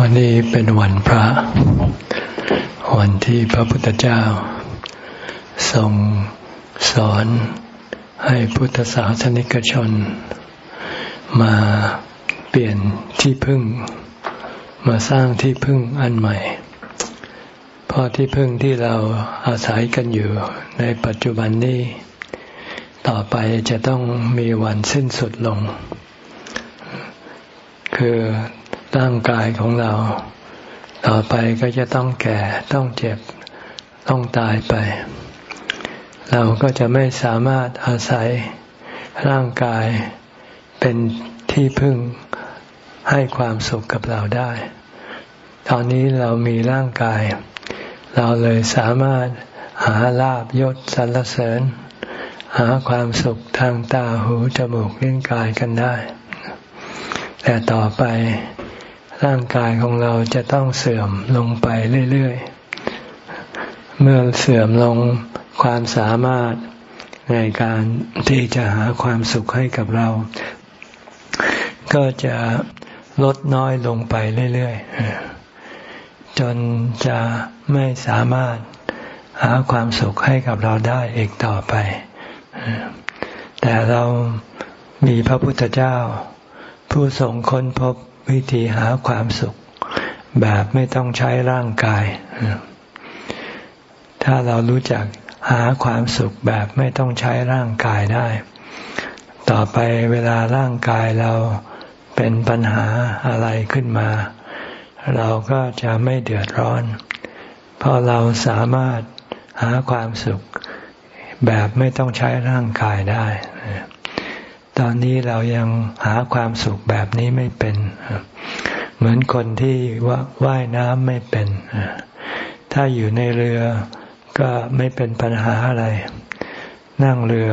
วันนี้เป็นวันพระ วันที่พระพุทธเจ้า ทรงสอนให้พุทธศาสนิกชน มาเปลี่ยนที่พึ่ง มาสร้างที่พึ่งอันใหม่ เพราะที่พึ่งที่เราอาศัยกันอยู่ในปัจจุบันนี้ ต่อไปจะต้องมีวันสิ้นสุดลง คือ ร่างกายของเรา ต่อไปก็จะต้องแก่ต้องเจ็บ ต้องตายไป เราก็จะไม่สามารถอาศัยร่างกายเป็นที่พึ่งให้ความสุขกับเราได้ ตอนนี้เรามีร่างกาย เราเลยสามารถหาลาบยศสรรเสริญ หาความสุขทางตาหูจมูกลิ้นกายกันได้ แต่ต่อไป ร่างกายของเราจะต้องเสื่อมลงไปเรื่อยๆ เมื่อเสื่อมลงความสามารถในการที่จะหาความสุขให้กับเรา ก็จะลดน้อยลงไปเรื่อยๆ จนจะไม่สามารถหาความสุขให้กับเราได้อีกต่อไป แต่เรามีพระพุทธเจ้า ผู้ทรงค้นพบ วิธีหาความสุข แบบไม่ต้องใช้ร่างกาย ถ้าเรารู้จักหาความสุขแบบไม่ต้องใช้ร่างกายได้ ต่อไปเวลาร่างกายเราเป็นปัญหาอะไรขึ้นมา เราก็จะไม่เดือดร้อน เพราะเราสามารถหาความสุขแบบไม่ต้องใช้ร่างกายได้ ตอนนี้เรายังหาความสุขแบบนี้ไม่เป็น เหมือนคนที่ว่ายน้ำไม่เป็น ถ้าอยู่ในเรือก็ไม่เป็นปัญหาอะไร นั่งเรือ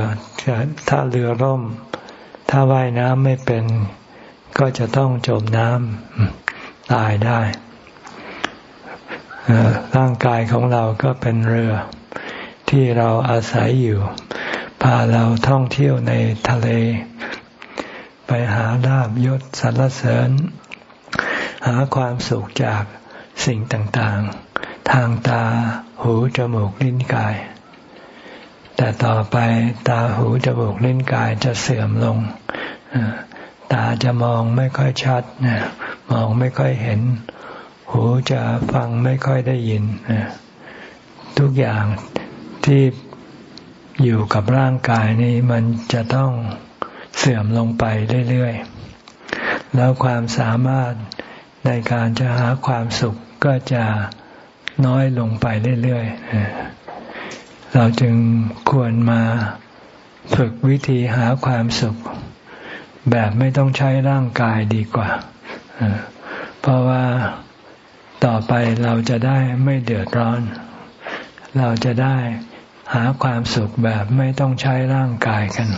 ถ้าเรือร่ม ถ้าว่ายน้ำไม่เป็น ก็จะต้องจมน้ำตายได้ร่างกายของเราก็เป็นเรือที่เราอาศัยอยู่ พาเราท่องเที่ยวในทะเล ไปหาลาบยศสรรเสริญ หาความสุขจากสิ่งต่างๆ ทางตาหูจมูกลิ้นกาย แต่ต่อไปตาหูจมูกลิ้นกายจะเสื่อมลง ตาจะมองไม่ค่อยชัดมองไม่ค่อยเห็น หูจะฟังไม่ค่อยได้ยินทุกอย่างที่ อยู่กับร่างกายนี้มันจะต้องเสื่อมลงไปเรื่อยๆ แล้วความสามารถในการจะหาความสุขก็จะน้อยลงไปเรื่อยๆ เราจึงควรมาฝึกวิธีหาความสุข แบบไม่ต้องใช้ร่างกายดีกว่า เพราะว่าต่อไปเราจะได้ไม่เดือดร้อน เราจะได้ หาความสุขแบบไม่ต้องใช้ร่างกายกัน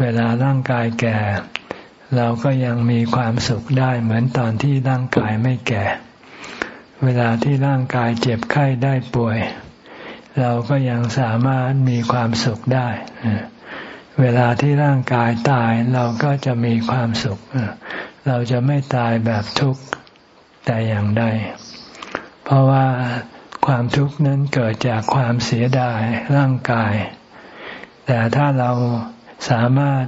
เวลาร่างกายแก่ เราก็ยังมีความสุขได้เหมือนตอนที่ร่างกายไม่แก่ เวลาที่ร่างกายเจ็บไข้ได้ป่วย เราก็ยังสามารถมีความสุขได้ เวลาที่ร่างกายตายเราก็จะมีความสุข เราจะไม่ตายแบบทุกข์แต่อย่างใด เพราะว่า ความทุกข์นั้นเกิดจากความเสียดายร่างกาย แต่ถ้าเราสามารถ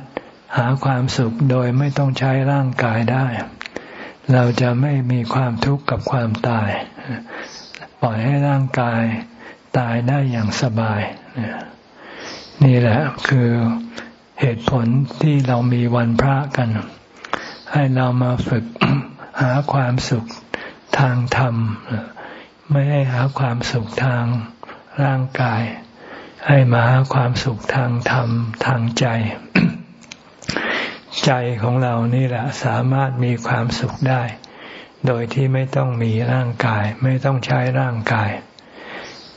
หาความสุขโดยไม่ต้องใช้ร่างกายได้ เราจะไม่มีความทุกข์กับความตาย ปล่อยให้ร่างกายตายได้อย่างสบาย นี่แหละคือเหตุผลที่เรามีวันพระกัน ให้เรามาฝึกหาความสุขทางธรรม ไม่ให้หาความสุขทางร่างกาย ให้มาหาความสุขทางธรรมทางใจ ใจของเรานี่แหละสามารถมีความสุขได้ โดยที่ไม่ต้องมีร่างกาย ไม่ต้องใช้ร่างกาย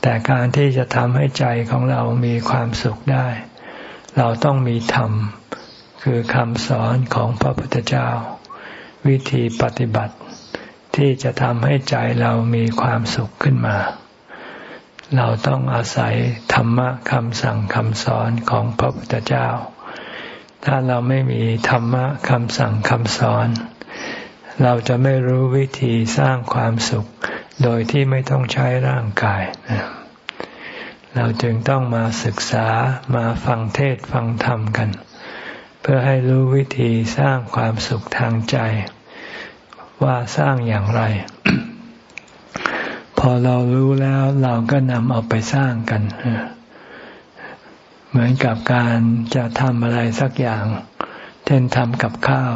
แต่การที่จะทำให้ใจของเรามีความสุขได้ เราต้องมีธรรม คือคำสอนของพระพุทธเจ้า วิธีปฏิบัติ ที่จะทำให้ใจเรามีความสุขขึ้นมา เราต้องอาศัยธรรมะคำสั่งคำสอนของพระพุทธเจ้า ถ้าเราไม่มีธรรมะคำสั่งคำสอน เราจะไม่รู้วิธีสร้างความสุข โดยที่ไม่ต้องใช้ร่างกายเราจึงต้องมาศึกษามาฟังเทศฟังธรรมกัน เพื่อให้รู้วิธีสร้างความสุขทางใจ ว่าสร้างอย่างไร พอเรารู้แล้วเราก็นำเอาไปสร้างกันเหมือนกับการจะทำอะไรสักอย่าง เช่นทำกับข้าว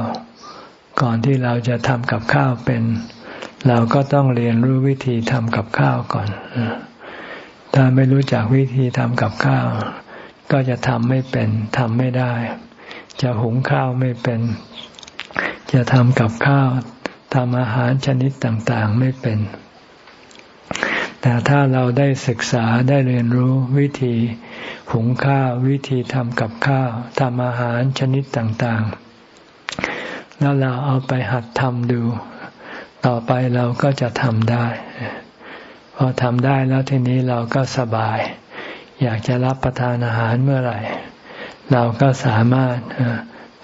ก่อนที่เราจะทำกับข้าวเป็น เราก็ต้องเรียนรู้วิธีทำกับข้าวก่อน ถ้าไม่รู้จักวิธีทำกับข้าว ก็จะทำไม่เป็นทำไม่ได้ จะหุงข้าวไม่เป็น จะทำกับข้าว ทำอาหารชนิดต่างๆไม่เป็น แต่ถ้าเราได้ศึกษาได้เรียนรู้วิธีหุงข้าววิธีทำกับข้าวทำอาหารชนิดต่างๆ แล้วเราเอาไปหัดทำดู ต่อไปเราก็จะทำได้ พอทำได้แล้วทีนี้เราก็สบาย อยากจะรับประทานอาหารเมื่อไหร่ เราก็สามารถ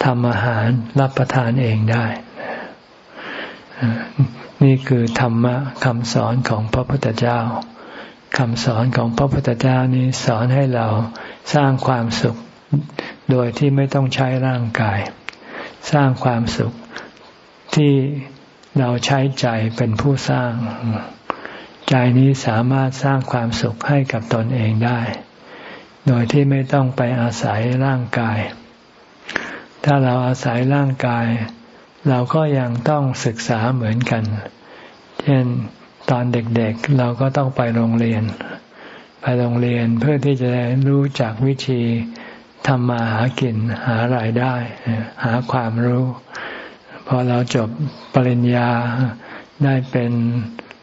ทำอาหารรับประทานเองได้ นี่คือธรรมะคำสอนของพระพุทธเจ้าคำสอนของพระพุทธเจ้านี้สอนให้เราสร้างความสุข โดยที่ไม่ต้องใช้ร่างกาย สร้างความสุขที่เราใช้ใจเป็นผู้สร้าง ใจนี้สามารถสร้างความสุขให้กับตนเองได้ โดยที่ไม่ต้องไปอาศัยร่างกาย ถ้าเราอาศัยร่างกาย เราก็ยังต้องศึกษาเหมือนกัน เช่นตอนเด็กๆเราก็ต้องไปโรงเรียน ไปโรงเรียนเพื่อที่จะรู้จักวิธีทำมาหากินหารายได้ หาความรู้ พอเราจบปริญญาได้เป็น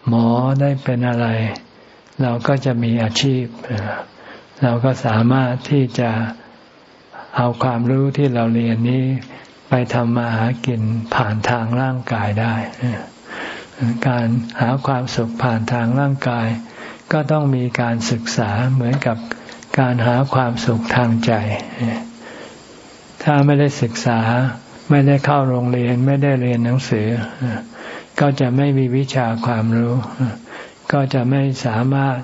หมอได้เป็นอะไร เราก็จะมีอาชีพ เราก็สามารถที่จะเอาความรู้ที่เราเรียนนี้ ไปทำมาหากินผ่านทางร่างกายได้ การหาความสุขผ่านทางร่างกาย ก็ต้องมีการศึกษาเหมือนกับการหาความสุขทางใจ ถ้าไม่ได้ศึกษา ไม่ได้เข้าโรงเรียน ไม่ได้เรียนหนังสือ ก็จะไม่มีวิชาความรู้ ก็จะไม่สามารถ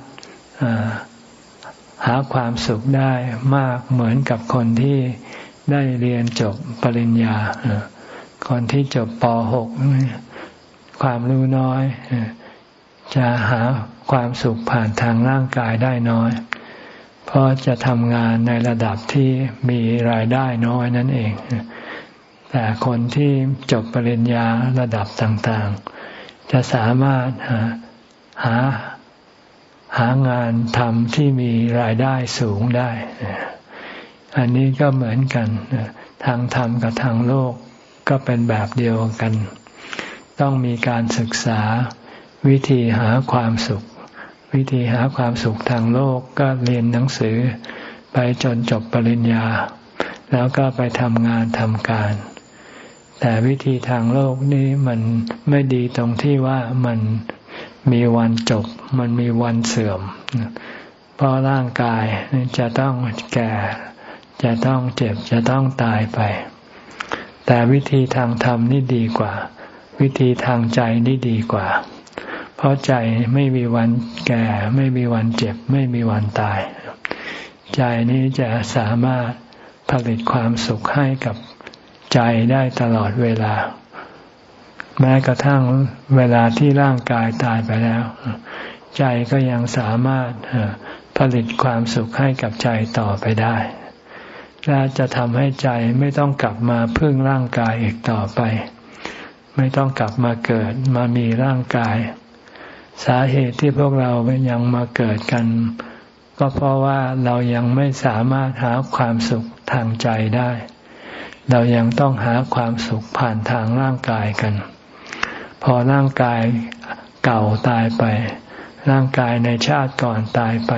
หาความสุขได้มากเหมือนกับคนที่ ได้เรียนจบปริญญาคนที่จบป .6 ความรู้น้อย จะหาความสุขผ่านทางร่างกายได้น้อย เพราะจะทำงานในระดับที่มีรายได้น้อยนั่นเอง แต่คนที่จบปริญญาระดับต่างๆ จะสามารถหาหาหางานทำที่มีรายได้สูงได้ อันนี้ก็เหมือนกัน ทางธรรมกับทางโลกก็เป็นแบบเดียวกัน ต้องมีการศึกษาวิธีหาความสุข วิธีหาความสุขทางโลกก็เรียนหนังสือ ไปจนจบปริญญา แล้วก็ไปทำงานทำการ แต่วิธีทางโลกนี้มันไม่ดีตรงที่ว่ามันมีวันจบ มันมีวันเสื่อม เพราะร่างกายจะต้องแก่ จะต้องเจ็บจะต้องตายไป แต่วิธีทางธรรมนี่ดีกว่า วิธีทางใจนี่ดีกว่า เพราะใจไม่มีวันแก่ ไม่มีวันเจ็บ ไม่มีวันตาย ใจนี้จะสามารถผลิตความสุขให้กับใจได้ตลอดเวลา แม้กระทั่งเวลาที่ร่างกายตายไปแล้ว ใจก็ยังสามารถผลิตความสุขให้กับใจต่อไปได้ และจะทำให้ใจไม่ต้องกลับมาพึ่งร่างกายอีกต่อไป ไม่ต้องกลับมาเกิดมามีร่างกาย สาเหตุที่พวกเรายังมาเกิดกัน ก็เพราะว่าเรายังไม่สามารถหาความสุขทางใจได้ เรายังต้องหาความสุขผ่านทางร่างกายกัน พอร่างกายเก่าตายไป ร่างกายในชาติก่อนตายไป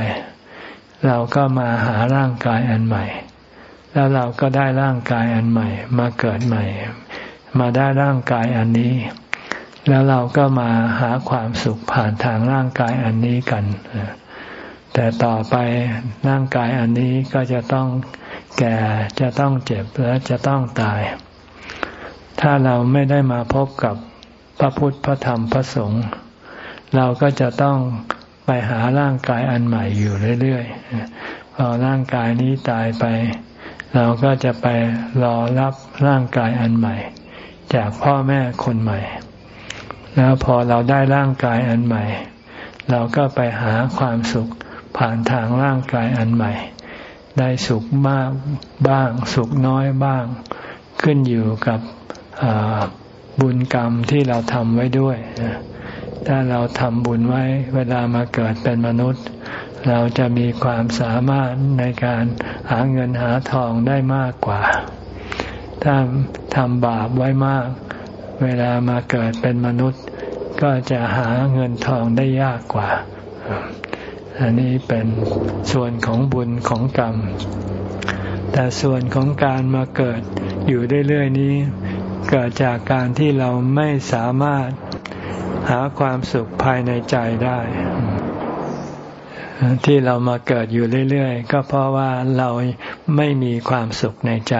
เราก็มาหาร่างกายอันใหม่ แล้วเราก็ได้ร่างกายอันใหม่ มาเกิดใหม่ มาได้ร่างกายอันนี้ แล้วเราก็มาหาความสุขผ่านทางร่างกายอันนี้กัน แต่ต่อไปร่างกายอันนี้ก็จะต้องแก่จะต้องเจ็บและจะต้องตาย ถ้าเราไม่ได้มาพบกับพระพุทธพระธรรมพระสงฆ์เราก็จะต้องไปหาร่างกายอันใหม่อยู่เรื่อยๆพอร่างกายนี้ตายไป เราก็จะไปรอรับร่างกายอันใหม่ จากพ่อแม่คนใหม่ แล้วพอเราได้ร่างกายอันใหม่ เราก็ไปหาความสุขผ่านทางร่างกายอันใหม่ ได้สุขมากบ้าง สุขน้อยบ้าง ขึ้นอยู่กับบุญกรรมที่เราทำไว้ด้วย ถ้าเราทำบุญไว้เวลามาเกิดเป็นมนุษย์ เราจะมีความสามารถในการ หาเงินหาทองได้มากกว่า ถ้าทำบาปไว้มาก เวลามาเกิดเป็นมนุษย์ ก็จะหาเงินทองได้ยากกว่า อันนี้เป็นส่วนของบุญของกรรม แต่ส่วนของการมาเกิดอยู่เรื่อยๆนี้ เกิดจากการที่เราไม่สามารถหาความสุขภายในใจได้ ที่เรามาเกิดอยู่เรื่อยๆ ก็เพราะว่าเราไม่มีความสุขในใจ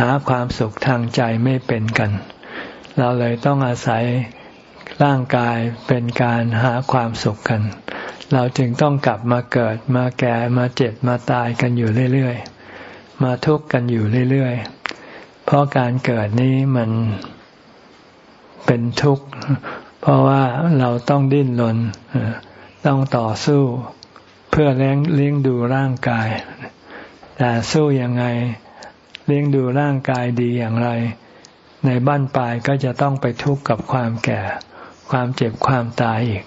หาความสุขทางใจไม่เป็นกัน เราเลยต้องอาศัยร่างกายเป็นการหาความสุขกัน เราจึงต้องกลับมาเกิดมาแก่มาเจ็บมาตายกันอยู่เรื่อยๆ มาทุกข์กันอยู่เรื่อยๆ เพราะการเกิดนี้มันเป็นทุกข์ เพราะว่าเราต้องดิ้นรนต้องต่อสู้ เพื่อเลี้ยงเลี้ยงดูร่างกาย แต่สู้ยังไงเลี้ยงดูร่างกายดีอย่างไร ในบ้านปลายก็จะต้องไปทุกข์กับความแก่ ความเจ็บความตายอีก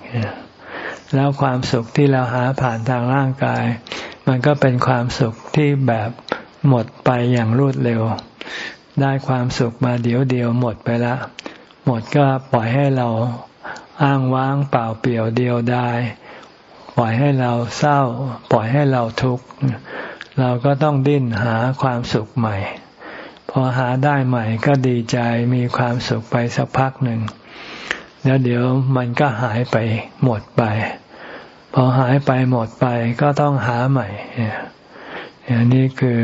แล้วความสุขที่เราหาผ่านทางร่างกาย มันก็เป็นความสุขที่แบบหมดไปอย่างรวดเร็ว ได้ความสุขมาเดี๋ยวเดียวหมดไปล้วหมดก็ปล่อยให้เราอ้างว้างเปล่าเปลี่ยวเดียวดาย ปล่อยให้เราเศร้า ปล่อยให้เราทุกข์เราก็ต้องดิ้นหาความสุขใหม่ พอหาได้ใหม่ก็ดีใจมีความสุขไปสักพักหนึ่ง แล้วเดี๋ยวมันก็หายไปหมดไป พอหายไปหมดไปก็ต้องหาใหม่นี่คือ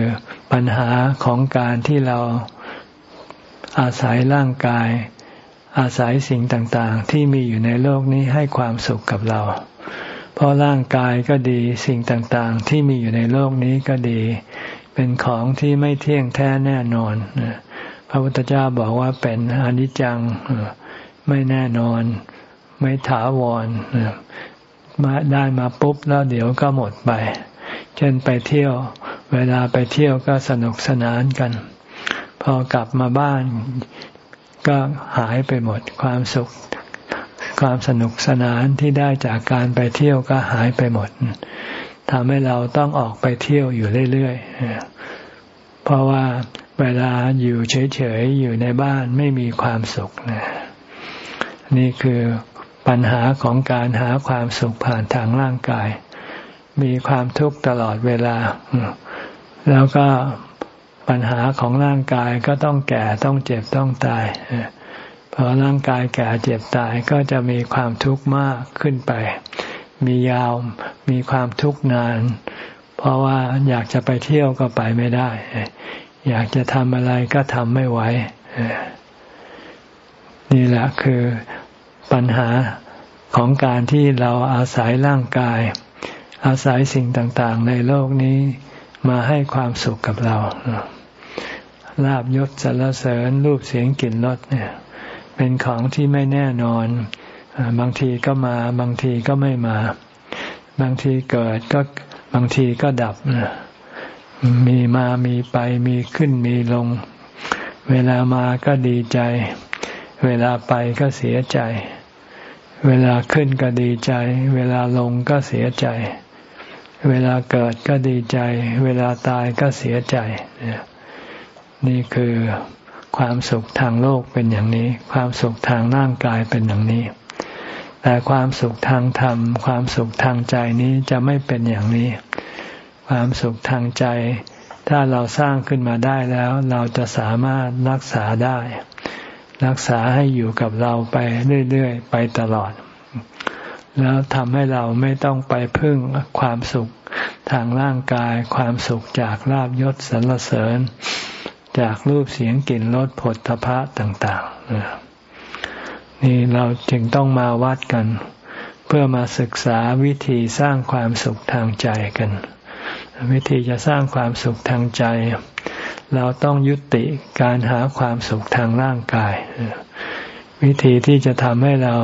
ปัญหาของการที่เราอาศัยร่างกาย อาศัยสิ่งต่างๆ ที่มีอยู่ในโลกนี้ให้ความสุขกับเรา เพราะร่างกายก็ดีสิ่งต่างๆ ที่มีอยู่ในโลกนี้ก็ดี เป็นของที่ไม่เที่ยงแท้แน่นอน พระพุทธเจ้าบอกว่าเป็นอนิจจังไม่แน่นอน ไม่ถาวรมาได้มาปุ๊บแล้วเดี๋ยวก็หมดไป เช่นไปเที่ยว เวลาไปเที่ยวก็สนุกสนานกัน พอกลับมาบ้านก็หายไปหมดความสุข ความสนุกสนานที่ได้จากการไปเที่ยวก็หายไปหมดทำให้เราต้องออกไปเที่ยวอยู่เรื่อยๆ เพราะว่าเวลาอยู่เฉยๆ อยู่ในบ้านไม่มีความสุขนะนี่คือปัญหาของการหาความสุขผ่านทางร่างกาย มีความทุกข์ตลอดเวลา แล้วก็ปัญหาของร่างกายก็ต้องแก่ต้องเจ็บต้องตาย พอร่างกายแก่เจ็บตายก็จะมีความทุกข์มากขึ้นไป มียาวมีความทุกข์นาน เพราะว่าอยากจะไปเที่ยวก็ไปไม่ได้ อยากจะทำอะไรก็ทำไม่ไหวนี่แหละคือปัญหาของการที่เราอาศัยร่างกาย อาศัยสิ่งต่างๆ ในโลกนี้มาให้ความสุขกับเราลาบยศสรรเสริญรูปเสียงกลิ่นรสเนี่ย เป็นของที่ไม่แน่นอน บางทีก็มา บางทีก็ไม่มา บางทีเกิดก็บางทีก็ดับ มีมามีไปมีขึ้นมีลง เวลามาก็ดีใจ เวลาไปก็เสียใจ เวลาขึ้นก็ดีใจ เวลาลงก็เสียใจ เวลาเกิดก็ดีใจ เวลาตายก็เสียใจ นี่คือ ความสุขทางโลกเป็นอย่างนี้ ความสุขทางร่างกายเป็นอย่างนี้ แต่ความสุขทางธรรม ความสุขทางใจนี้จะไม่เป็นอย่างนี้ ความสุขทางใจ ถ้าเราสร้างขึ้นมาได้แล้ว เราจะสามารถรักษาได้ รักษาให้อยู่กับเราไปเรื่อยๆ ไปตลอด แล้วทำให้เราไม่ต้องไปพึ่งความสุขทางร่างกาย ความสุขจากลาบยศสรรเสริญ จากรูปเสียงกลิ่นรสผลทพะต่างๆนี่เราจึงต้องมาวัดกัน เพื่อมาศึกษาวิธีสร้างความสุขทางใจกัน วิธีจะสร้างความสุขทางใจ เราต้องยุติการหาความสุขทางร่างกาย วิธีที่จะทำให้เรา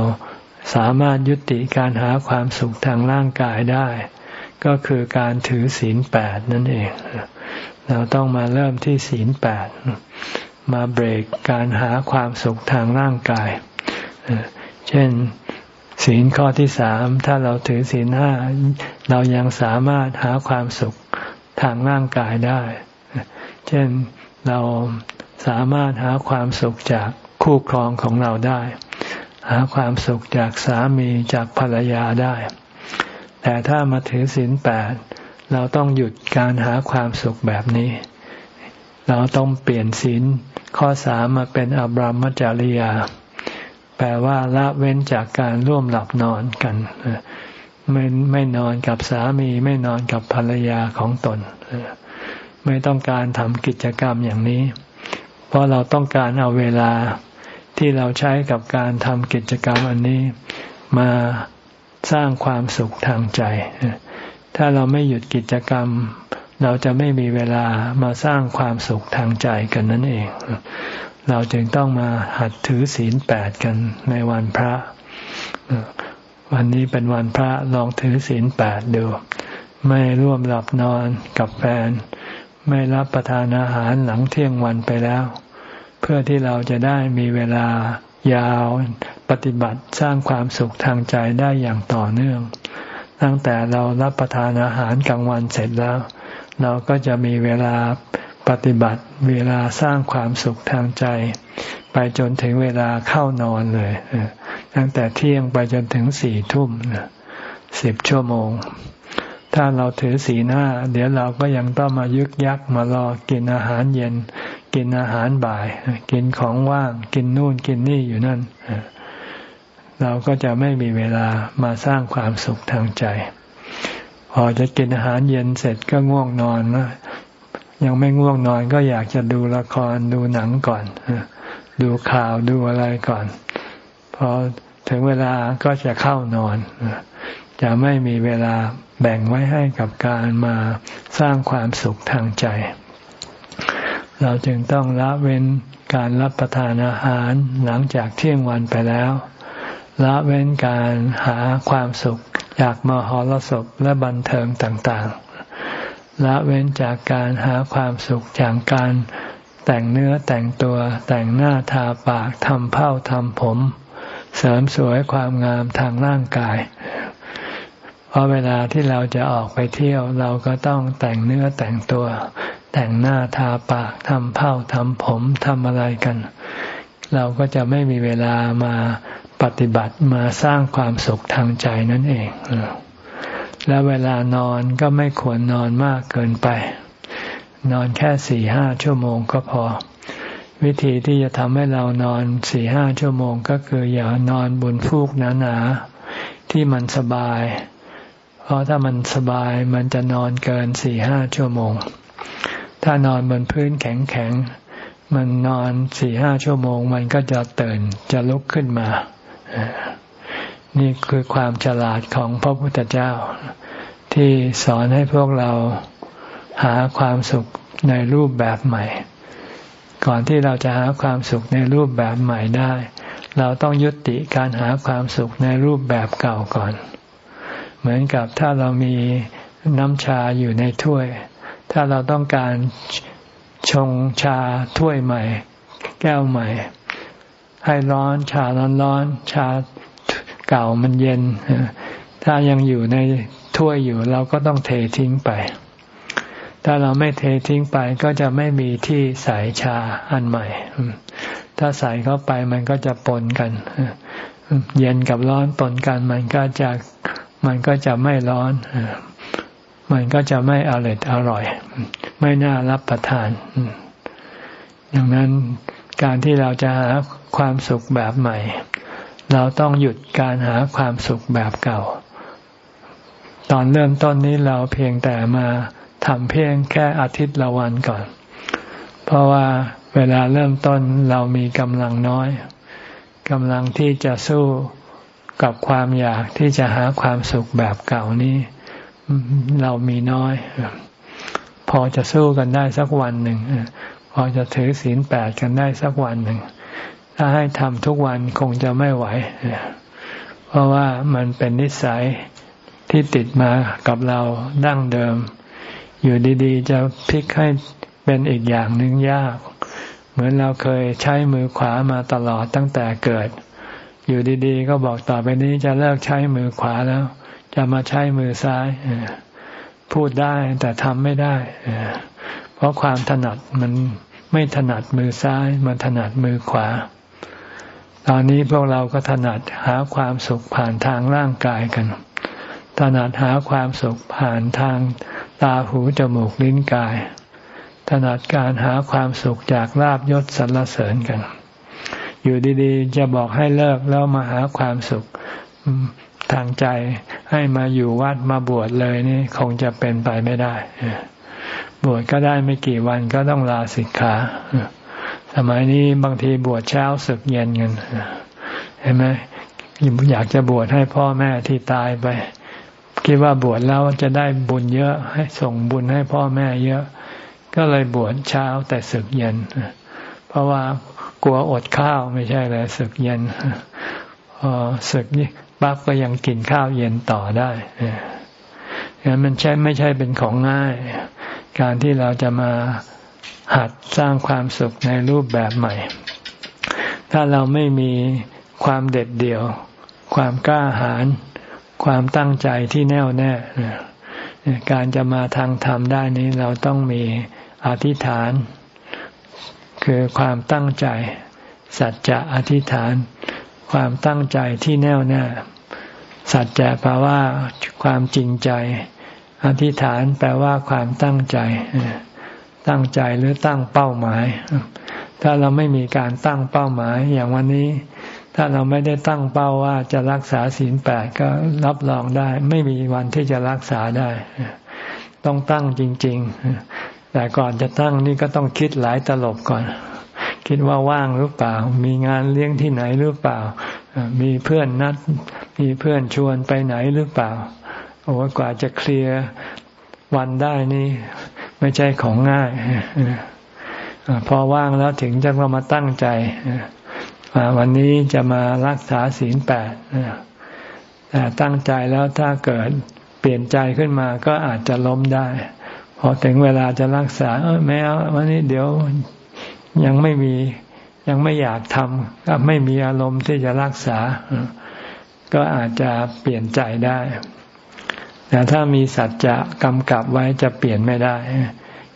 สามารถยุติการหาความสุขทางร่างกายได้ ก็คือการถือศีลแปดนั่นเอง เราต้องมาเริ่มที่ศีลแปดมาเบรกการหาความสุขทางร่างกาย เช่นศีลข้อที่สามถ้าเราถือศีลห้าเรายังสามารถหาความสุขทางร่างกายได้ เช่นเราสามารถหาความสุขจากคู่ครองของเราได้ หาความสุขจากสามีจากภรรยาได้ แต่ถ้ามาถือศีลแปด เราต้องหยุดการหาความสุขแบบนี้ เราต้องเปลี่ยนศีลข้อสามมาเป็นอบรมจริยา แปลว่าละเว้นจากการร่วมหลับนอนกันไม่ไม่นอนกับสามีไม่นอนกับภรรยาของตน ไม่ต้องการทำกิจกรรมอย่างนี้ เพราะเราต้องการเอาเวลาที่เราใช้กับการทำกิจกรรมอันนี้ มาสร้างความสุขทางใจ ถ้าเราไม่หยุดกิจกรรม เราจะไม่มีเวลามาสร้างความสุขทางใจกันนั่นเอง เราจึงต้องมาหัดถือศีลแปดกันในวันพระ วันนี้เป็นวันพระลองถือศีลแปดดู ไม่ร่วมหลับนอนกับแฟน ไม่รับประทานอาหารหลังเที่ยงวันไปแล้ว เพื่อที่เราจะได้มีเวลายาวปฏิบัติสร้างความสุขทางใจได้อย่างต่อเนื่อง ตั้งแต่เรารับประทานอาหารกลางวันเสร็จแล้ว เราก็จะมีเวลาปฏิบัติเวลาสร้างความสุขทางใจ ไปจนถึงเวลาเข้านอนเลยตั้งแต่เที่ยงไปจนถึงสี่ทุ่มสิบชั่วโมง ถ้าเราถือสีหน้า เดี๋ยวเราก็ยังต้องมายึกยักมารอกินอาหารเย็น กินอาหารบ่าย กินของว่าง กินนู่นกินนี่อยู่นั่นเเราก็จะไม่มีเวลามาสร้างความสุขทางใจ พอจะกินอาหารเย็นเสร็จก็ง่วงนอนนะยังไม่ง่วงนอนก็อยากจะดูละครดูหนังก่อนดูข่าวดูอะไรก่อน พอถึงเวลาก็จะเข้านอน จะไม่มีเวลาแบ่งไว้ให้กับการมาสร้างความสุขทางใจ เราจึงต้องละเว้นการรับประทานอาหารหลังจากเที่ยงวันไปแล้ว ละเว้นการหาความสุขจากมหรสพและบันเทิงต่างๆ ละเว้นจากการหาความสุขจากการแต่งเนื้อแต่งตัวแต่งหน้าทาปากทำเผ้าทำผม เสริมสวยความงามทางร่างกาย เพราะเวลาที่เราจะออกไปเที่ยวเราก็ต้องแต่งเนื้อแต่งตัว แต่งหน้าทาปากทำเผ้าทำผมทำอะไรกัน เราก็จะไม่มีเวลามา ปฏิบัติมาสร้างความสุขทางใจนั่นเอง แล้วเวลานอนก็ไม่ควรนอนมากเกินไป นอนแค่สี่ห้าชั่วโมงก็พอ วิธีที่จะทำให้เรานอนสี่ห้าชั่วโมงก็คืออย่านอนบนฟูกหนาๆที่มันสบาย เพราะถ้ามันสบายมันจะนอนเกินสี่ห้าชั่วโมง ถ้านอนบนพื้นแข็งๆมันนอนสี่ห้าชั่วโมง มันก็จะตื่นจะลุกขึ้นมา นี่คือความฉลาดของพระพุทธเจ้า ที่สอนให้พวกเราหาความสุขในรูปแบบใหม่ ก่อนที่เราจะหาความสุขในรูปแบบใหม่ได้ เราต้องยุติการหาความสุขในรูปแบบเก่าก่อน เหมือนกับถ้าเรามีน้ำชาอยู่ในถ้วย ถ้าเราต้องการชงชาถ้วยใหม่ แก้วใหม่ ให้ร้อน ชาร้อนร้อนชาเก่ามันเย็น ถ้ายังอยู่ในถ้วยอยู่เราก็ต้องเททิ้งไป ถ้าเราไม่เททิ้งไปก็จะไม่มีที่ใส่ชาอันใหม่ ถ้าใส่เข้าไปมันก็จะปนกัน เย็นกับร้อนปนกันมันก็จะมันก็จะไม่ร้อนมันก็จะไม่อร่อยอร่อย ไม่น่ารับประทานอย่างนั้น การที่เราจะหาความสุขแบบใหม่ เราต้องหยุดการหาความสุขแบบเก่า ตอนเริ่มต้นนี้เราเพียงแต่มาทำเพียงแค่อาทิตย์ละวันก่อน เพราะว่าเวลาเริ่มต้นเรามีกำลังน้อยกำลังที่จะสู้กับความอยากที่จะหาความสุขแบบเก่านี้ เรามีน้อย พอจะสู้กันได้สักวันหนึ่ง พอจะถือศีลแปดกันได้สักวันหนึ่ง ถ้าให้ทำทุกวันคงจะไม่ไหว เพราะว่ามันเป็นนิสัยที่ติดมากับเราดั้งเดิม อยู่ดีๆ จะพลิกให้เป็นอีกอย่างหนึ่งยาก เหมือนเราเคยใช้มือขวามาตลอดตั้งแต่เกิด อยู่ดีๆ ก็บอกต่อไปนี้จะเลิกใช้มือขวาแล้ว จะมาใช้มือซ้ายพูดได้แต่ทำไม่ได้เพราะความถนัดมัน ไม่ถนัดมือซ้ายมันถนัดมือขวา ตอนนี้พวกเราก็ถนัดหาความสุขผ่านทางร่างกายกัน ถนัดหาความสุขผ่านทางตาหูจมูกลิ้นกาย ถนัดการหาความสุขจากลาบยศสรรเสริญกัน อยู่ดีๆ จะบอกให้เลิกแล้วมาหาความสุขทางใจให้มาอยู่วัดมาบวชเลยนี่คงจะเป็นไปไม่ได้ บวชก็ได้ไม่กี่วันก็ต้องลาสิกขาสมัยนี้บางทีบวชเช้าศึกเย็นกันเห็นไหมอยากจะบวชให้พ่อแม่ที่ตายไป คิดว่าบวชแล้วจะได้บุญเยอะ ให้ส่งบุญให้พ่อแม่เยอะ ก็เลยบวชเช้าแต่ศึกเย็น เพราะว่ากลัวอดข้าวไม่ใช่เลยศึกเย็นพอศึกนี่ปั๊บก็ยังกินข้าวเย็นต่อได้งั้นมันใช่ไม่ใช่เป็นของง่าย การที่เราจะมาหัดสร้างความสุขในรูปแบบใหม่ ถ้าเราไม่มีความเด็ดเดี่ยว ความกล้าหาญความตั้งใจที่แน่วแน่การจะมาทางธรรมได้นี้เราต้องมีอธิษฐาน คือความตั้งใจ สัจจะอธิษฐาน ความตั้งใจที่แน่วแน่ สัจจะแปลว่าความจริงใจ อธิษฐานแปลว่าความตั้งใจ ตั้งใจหรือตั้งเป้าหมาย ถ้าเราไม่มีการตั้งเป้าหมาย อย่างวันนี้ ถ้าเราไม่ได้ตั้งเป้าว่าจะรักษาศีลแปดก็รับรองได้ ไม่มีวันที่จะรักษาได้ ต้องตั้งจริง ๆ แต่ก่อนจะตั้งนี่ก็ต้องคิดหลายตลบก่อน คิดว่าว่างหรือเปล่า มีงานเลี้ยงที่ไหนหรือเปล่า มีเพื่อนนัด มีเพื่อนชวนไปไหนหรือเปล่า โอ้กว่าจะเคลียร์วันได้นี่ ไม่ใช่ของง่ายพอว่างแล้วถึงจะมาตั้งใจวันนี้จะมารักษาศีลแปดแต่ตั้งใจแล้วถ้าเกิดเปลี่ยนใจขึ้นมาก็อาจจะล้มได้ พอถึงเวลาจะรักษาเออไม่เอาวันนี้เดี๋ยวยังไม่มียังไม่อยากทำก็ไม่มีอารมณ์ที่จะรักษา ก็อาจจะเปลี่ยนใจได้ แต่ถ้ามีสัจจะกำกับไว้จะเปลี่ยนไม่ได้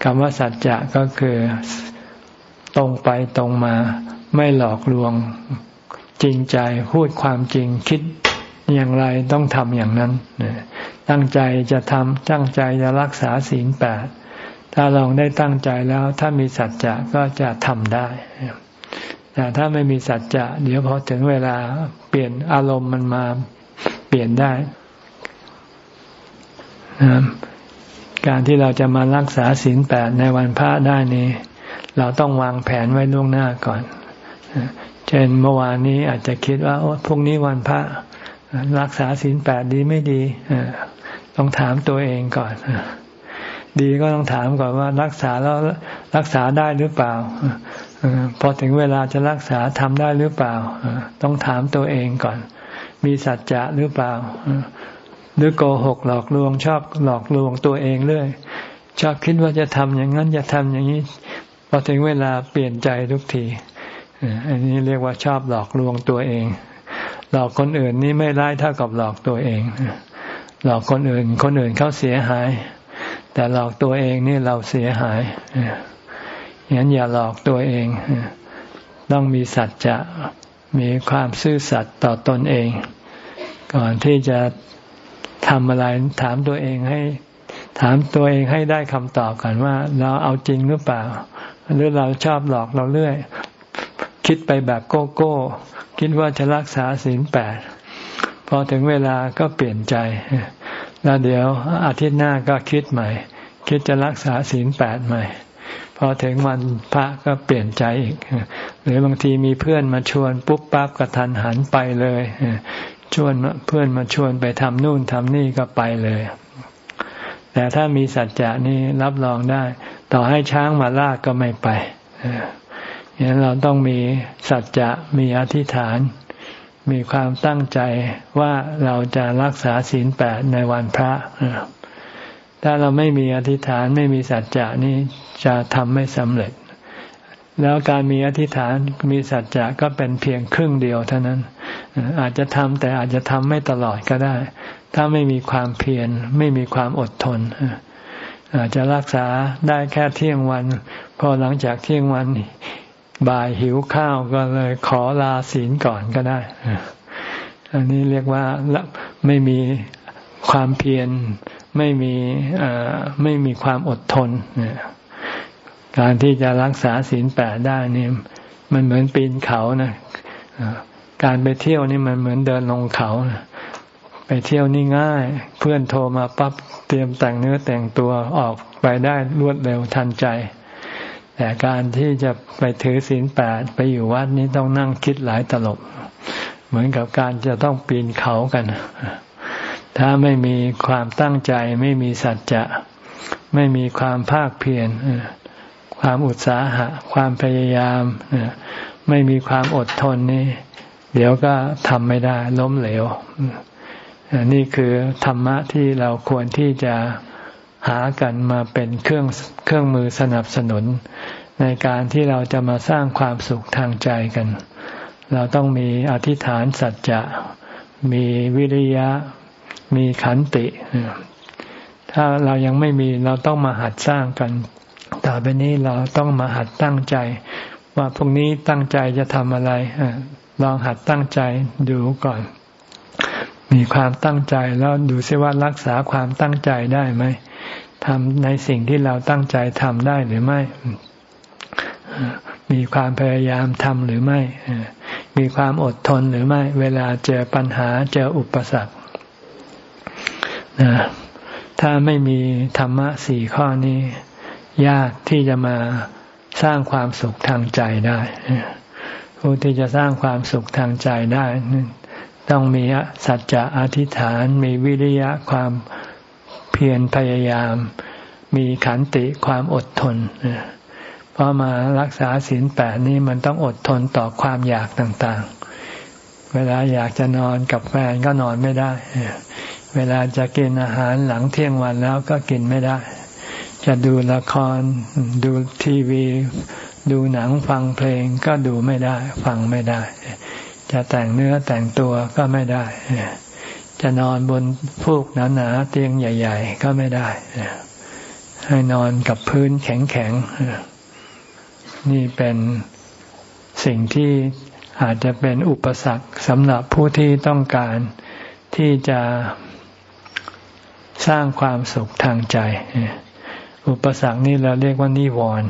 คำว่าสัจจะก็คือตรงไปตรงมา ไม่หลอกลวง จริงใจพูดความจริงคิดอย่างไรต้องทำอย่างนั้น ตั้งใจจะทำตั้งใจจะรักษาศีลแปดถ้าลองได้ตั้งใจแล้ว ถ้ามีสัจจะก็จะทำได้ แต่ถ้าไม่มีสัจจะ เดี๋ยวพอถึงเวลาเปลี่ยนอารมณ์มันมาเปลี่ยนได้ การที่เราจะมารักษาศีลแปดในวันพระได้นี้ เราต้องวางแผนไว้ล่วงหน้าก่อน เช่นเมื่อวานนี้อาจจะคิดว่าโอ้พรุ่งนี้วันพระ รักษาศีลแปดดีไม่ดี ต้องถามตัวเองก่อน ดีก็ต้องถามก่อนว่ารักษาแล้วรักษาได้หรือเปล่าพอถึงเวลาจะรักษาทำได้หรือเปล่า ต้องถามตัวเองก่อน มีสัจจะหรือเปล่า หรือโกหกหลอกลวง ชอบหลอกลวงตัวเองเรื่อยชอบคิดว่าจะทำอย่างนั้นจะทำอย่างนี้พอถึงเวลาเปลี่ยนใจทุกทีอันนี้เรียกว่าชอบหลอกลวงตัวเอง หลอกคนอื่นนี่ไม่ร้ายเท่ากับหลอกตัวเอง หลอกคนอื่น คนอื่นเขาเสียหาย แต่หลอกตัวเองนี่เราเสียหายอย่างนั้นอย่าหลอกตัวเอง ต้องมีสัจจะมีความซื่อสัตย์ต่อตนเอง ก่อนที่จะ ทำอะไรถามตัวเองให้ ถามตัวเองให้ได้คำตอบกันว่า เราเอาจริงหรือเปล่า หรือเราชอบหลอกเราเรื่อย คิดไปแบบโก้โก้ คิดว่าจะรักษาศีลแปดพอถึงเวลาก็เปลี่ยนใจ แล้วเดี๋ยวอาทิตย์หน้าก็คิดใหม่ คิดจะรักษาศีลแปดใหม่พพอถึงวันพระก็เปลี่ยนใจอีก หรือบางทีมีเพื่อนมาชวนปุ๊บปั๊บกระทันหันไปเลย ชวนเพื่อนมาชวนไปทำนู่นทำนี่ก็ไปเลย แต่ถ้ามีสัจจะนี่รับรองได้ ต่อให้ช้างมาลากก็ไม่ไปอย่างนั้นเราต้องมีสัจจะมีอธิษฐาน มีความตั้งใจว่าเราจะรักษาศีลแปดในวันพระถ้าเราไม่มีอธิษฐานไม่มีสัจจะนี่จะทำไม่สำเร็จ แล้วการมีอธิษฐานมีสัจจะก็เป็นเพียงครึ่งเดียวเท่านั้น อาจจะทำแต่อาจจะทำไม่ตลอดก็ได้ ถ้าไม่มีความเพียรไม่มีความอดทน อาจจะรักษาได้แค่เที่ยงวัน พอหลังจากเที่ยงวันบ่ายหิวข้าวก็เลยขอลาศีลก่อนก็ได้ อันนี้เรียกว่าไม่มีความเพียรไม่มีไม่มีความอดทน การที่จะรักษาศีลแปดได้นี่มันเหมือนปีนเขานะการไปเที่ยวนี่มันเหมือนเดินลงเขาไปเที่ยวนี่ง่าย เพื่อนโทรมาปั๊บเตรียมแต่งเนื้อแต่งตัวออกไปได้รวดเร็วทันใจ แต่การที่จะไปถือศีลแปดไปอยู่วัดนี้ต้องนั่งคิดหลายตลบ เหมือนกับการจะต้องปีนเขากัน ถ้าไม่มีความตั้งใจ ไม่มีสัจจะ ไม่มีความภาคเพียร ความอุตสาหะ ความพยายามไม่มีความอดทนนี่ เดี๋ยวก็ทำไม่ได้ ล้มเหลวนี่คือธรรมะที่เราควรที่จะหากันมาเป็นเครื่องเครื่องมือสนับสนุน ในการที่เราจะมาสร้างความสุขทางใจกัน เราต้องมีอธิษฐานสัจจะ มีวิริยะ มีขันติ ถ้าเรายังไม่มีเราต้องมาหัดสร้างกัน ต่อไปนี้เราต้องมาหัดตั้งใจ ว่าพรุ่งนี้ตั้งใจจะทำอะไรลองหัดตั้งใจดูก่อน มีความตั้งใจแล้วดูซิว่ารักษาความตั้งใจได้ไหมทำในสิ่งที่เราตั้งใจทำได้หรือไม่ มีความพยายามทำหรือไม่ มีความอดทนหรือไม่ เวลาเจอปัญหาเจออุปสรรคถ้าไม่มีธรรมะสี่ข้อนี้ ยากที่จะมาสร้างความสุขทางใจได้ผู้ที่จะสร้างความสุขทางใจได้ ต้องมีสัจจะอธิษฐาน มีวิริยะความเพียรพยายาม มีขันติความอดทนเพราะมารักษาศีลแปดนี้มันต้องอดทนต่อความอยากต่างๆ เวลาอยากจะนอนกับแฟนก็นอนไม่ได้ เวลาจะกินอาหารหลังเที่ยงวันแล้วก็กินไม่ได้ จะดูละคร ดูทีวี ดูหนังฟังเพลงก็ดูไม่ได้ ฟังไม่ได้ จะแต่งเนื้อแต่งตัวก็ไม่ได้ จะนอนบนฟูกหนาๆเตียงใหญ่ ๆ ก็ไม่ได้ ให้นอนกับพื้นแข็งๆ นี่เป็นสิ่งที่อาจจะเป็นอุปสรรคสำหรับผู้ที่ต้องการที่จะสร้างความสุขทางใจ อุปสรรคนี้เราเรียกว่านิวรณ์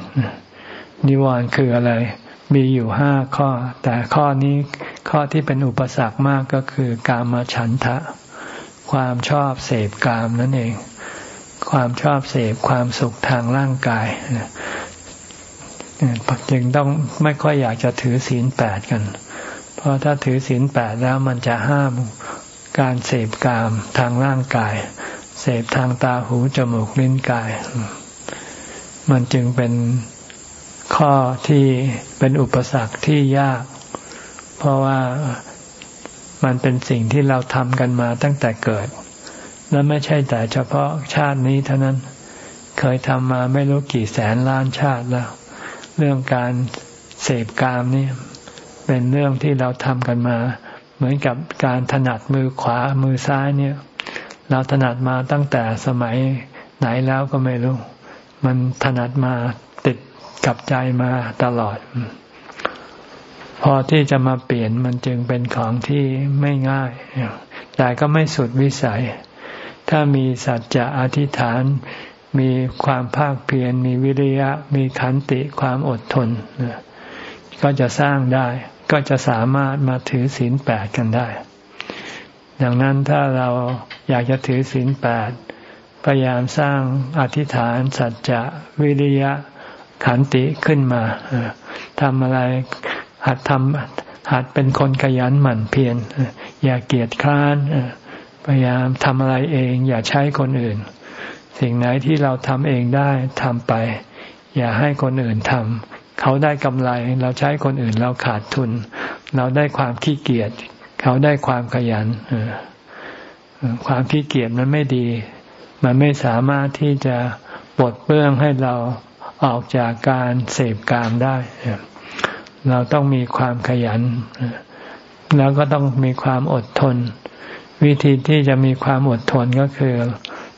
นิวรณ์คืออะไร มีอยู่ห้าข้อ แต่ข้อนี้ข้อที่เป็นอุปสรรคมากก็คือกามฉันทะ ความชอบเสพกามนั่นเอง ความชอบเสพความสุขทางร่างกายจึงต้องไม่ค่อยอยากจะถือศีลแปดกัน เพราะถ้าถือศีลแปดแล้วมันจะห้ามการเสพกามทางร่างกาย เสพทางตาหูจมูกลิ้นกาย มันจึงเป็นข้อที่เป็นอุปสรรคที่ยาก เพราะว่ามันเป็นสิ่งที่เราทำกันมาตั้งแต่เกิด และไม่ใช่แต่เฉพาะชาตินี้เท่านั้น เคยทำมาไม่รู้กี่แสนล้านชาติแล้ว เรื่องการเสพกามนี่เป็นเรื่องที่เราทำกันมา เหมือนกับการถนัดมือขวามือซ้ายเนี่ย เราถนัดมาตั้งแต่สมัยไหนแล้วก็ไม่รู้ มันถนัดมาติดกับใจมาตลอด พอที่จะมาเปลี่ยนมันจึงเป็นของที่ไม่ง่าย แต่ก็ไม่สุดวิสัย ถ้ามีสัจจะอธิษฐาน มีความภาคเพียร มีวิริยะ มีขันติความอดทน ก็จะสร้างได้ ก็จะสามารถมาถือศีลแปดกันได้ ดังนั้นถ้าเราอยากจะถือศีลแปด พยายามสร้างอธิษฐานสัจจะวิริยะขันติขึ้นมาทำอะไรหัดทำหัดเป็นคนขยันหมั่นเพียรอย่าเกียจคร้านพยายามทำอะไรเอง อย่าใช้คนอื่น สิ่งไหนที่เราทำเองได้ทำไป อย่าให้คนอื่นทำเขาได้กำไรเราใช้คนอื่นเราขาดทุน เราได้ความขี้เกียจเขาได้ความขยันความขี้เกียจมันไม่ดี มันไม่สามารถที่จะปลดเปลื้องให้เราออกจากการเสพกามได้ เราต้องมีความขยัน แล้วก็ต้องมีความอดทน วิธีที่จะมีความอดทนก็คือ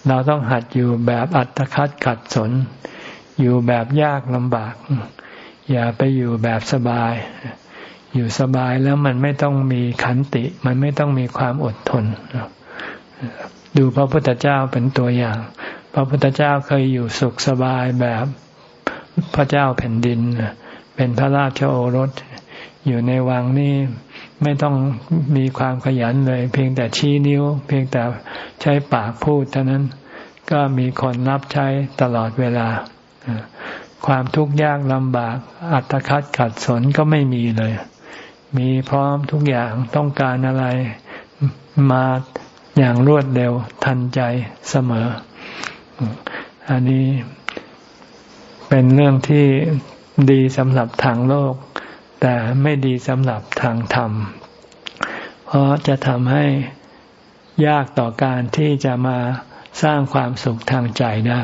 เราต้องหัดอยู่แบบอัตคัดขัดสน อยู่แบบยากลำบาก อย่าไปอยู่แบบสบาย อยู่สบายแล้วมันไม่ต้องมีขันติ มันไม่ต้องมีความอดทน ดูพระพุทธเจ้าเป็นตัวอย่าง พระพุทธเจ้าเคยอยู่สุขสบายแบบพระเจ้าแผ่นดิน เป็นพระราชโอรส อยู่ในวังนี่ไม่ต้องมีความขยันเลย เพียงแต่ชี้นิ้ว เพียงแต่ใช้ปากพูดเท่านั้นก็มีคนรับใช้ตลอดเวลา ความทุกข์ยากลำบาก อัตคัดขัดสนก็ไม่มีเลย มีพร้อมทุกอย่างต้องการอะไรมา อย่างรวดเร็วทันใจเสมอ อันนี้เป็นเรื่องที่ดีสำหรับทางโลก แต่ไม่ดีสำหรับทางธรรม เพราะจะทำให้ยากต่อการที่จะมาสร้างความสุขทางใจได้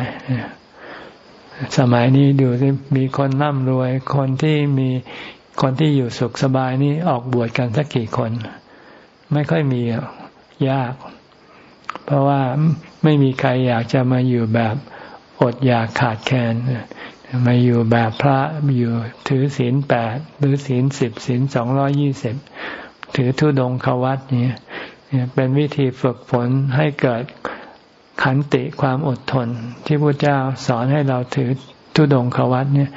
สมัยนี้ดูสิมีคนร่ำรวย คนที่มีคนที่อยู่สุขสบายนี้ออกบวชกันสักกี่คน ไม่ค่อยมียาก เพราะว่าไม่มีใครอยากจะมาอยู่แบบอดอยากขาดแคลนมาอยู่แบบพระอยู่ถือศีลแปดหรือศีลสิบศีลสองร้อยี่สิบถือทุดงควัตเนี่ยเป็นวิธีฝึกฝนให้เกิดขันติความอดทน ที่พระเจ้าสอนให้เราถือทุดงควัตเนี่ย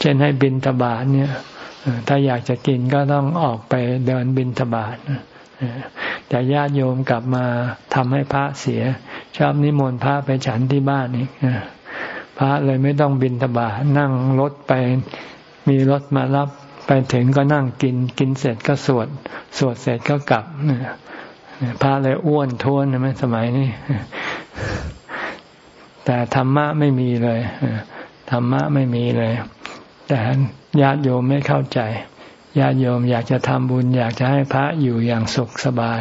เช่นให้บินทบาทเนี่ยถ้าอยากจะกินก็ต้องออกไปเดินบินทบาท แต่ญาติโยมกลับมาทำให้พระเสีย ชอบนิมนต์พระไปฉันที่บ้านนี่พระเลยไม่ต้องบินทบาทนั่งรถไปมีรถมารับไปถึงก็นั่งกินกินเสร็จก็สวด สวดเสร็จก็กลับพระเลยอ้วนท้วนใช่ไหมสมัยนี้แต่ธรรมะไม่มีเลยธรรมะไม่มีเลย แต่ญาติโยมไม่เข้าใจญาติโยมอยากจะทำบุญ อยากจะให้พระอยู่อย่างสุขสบาย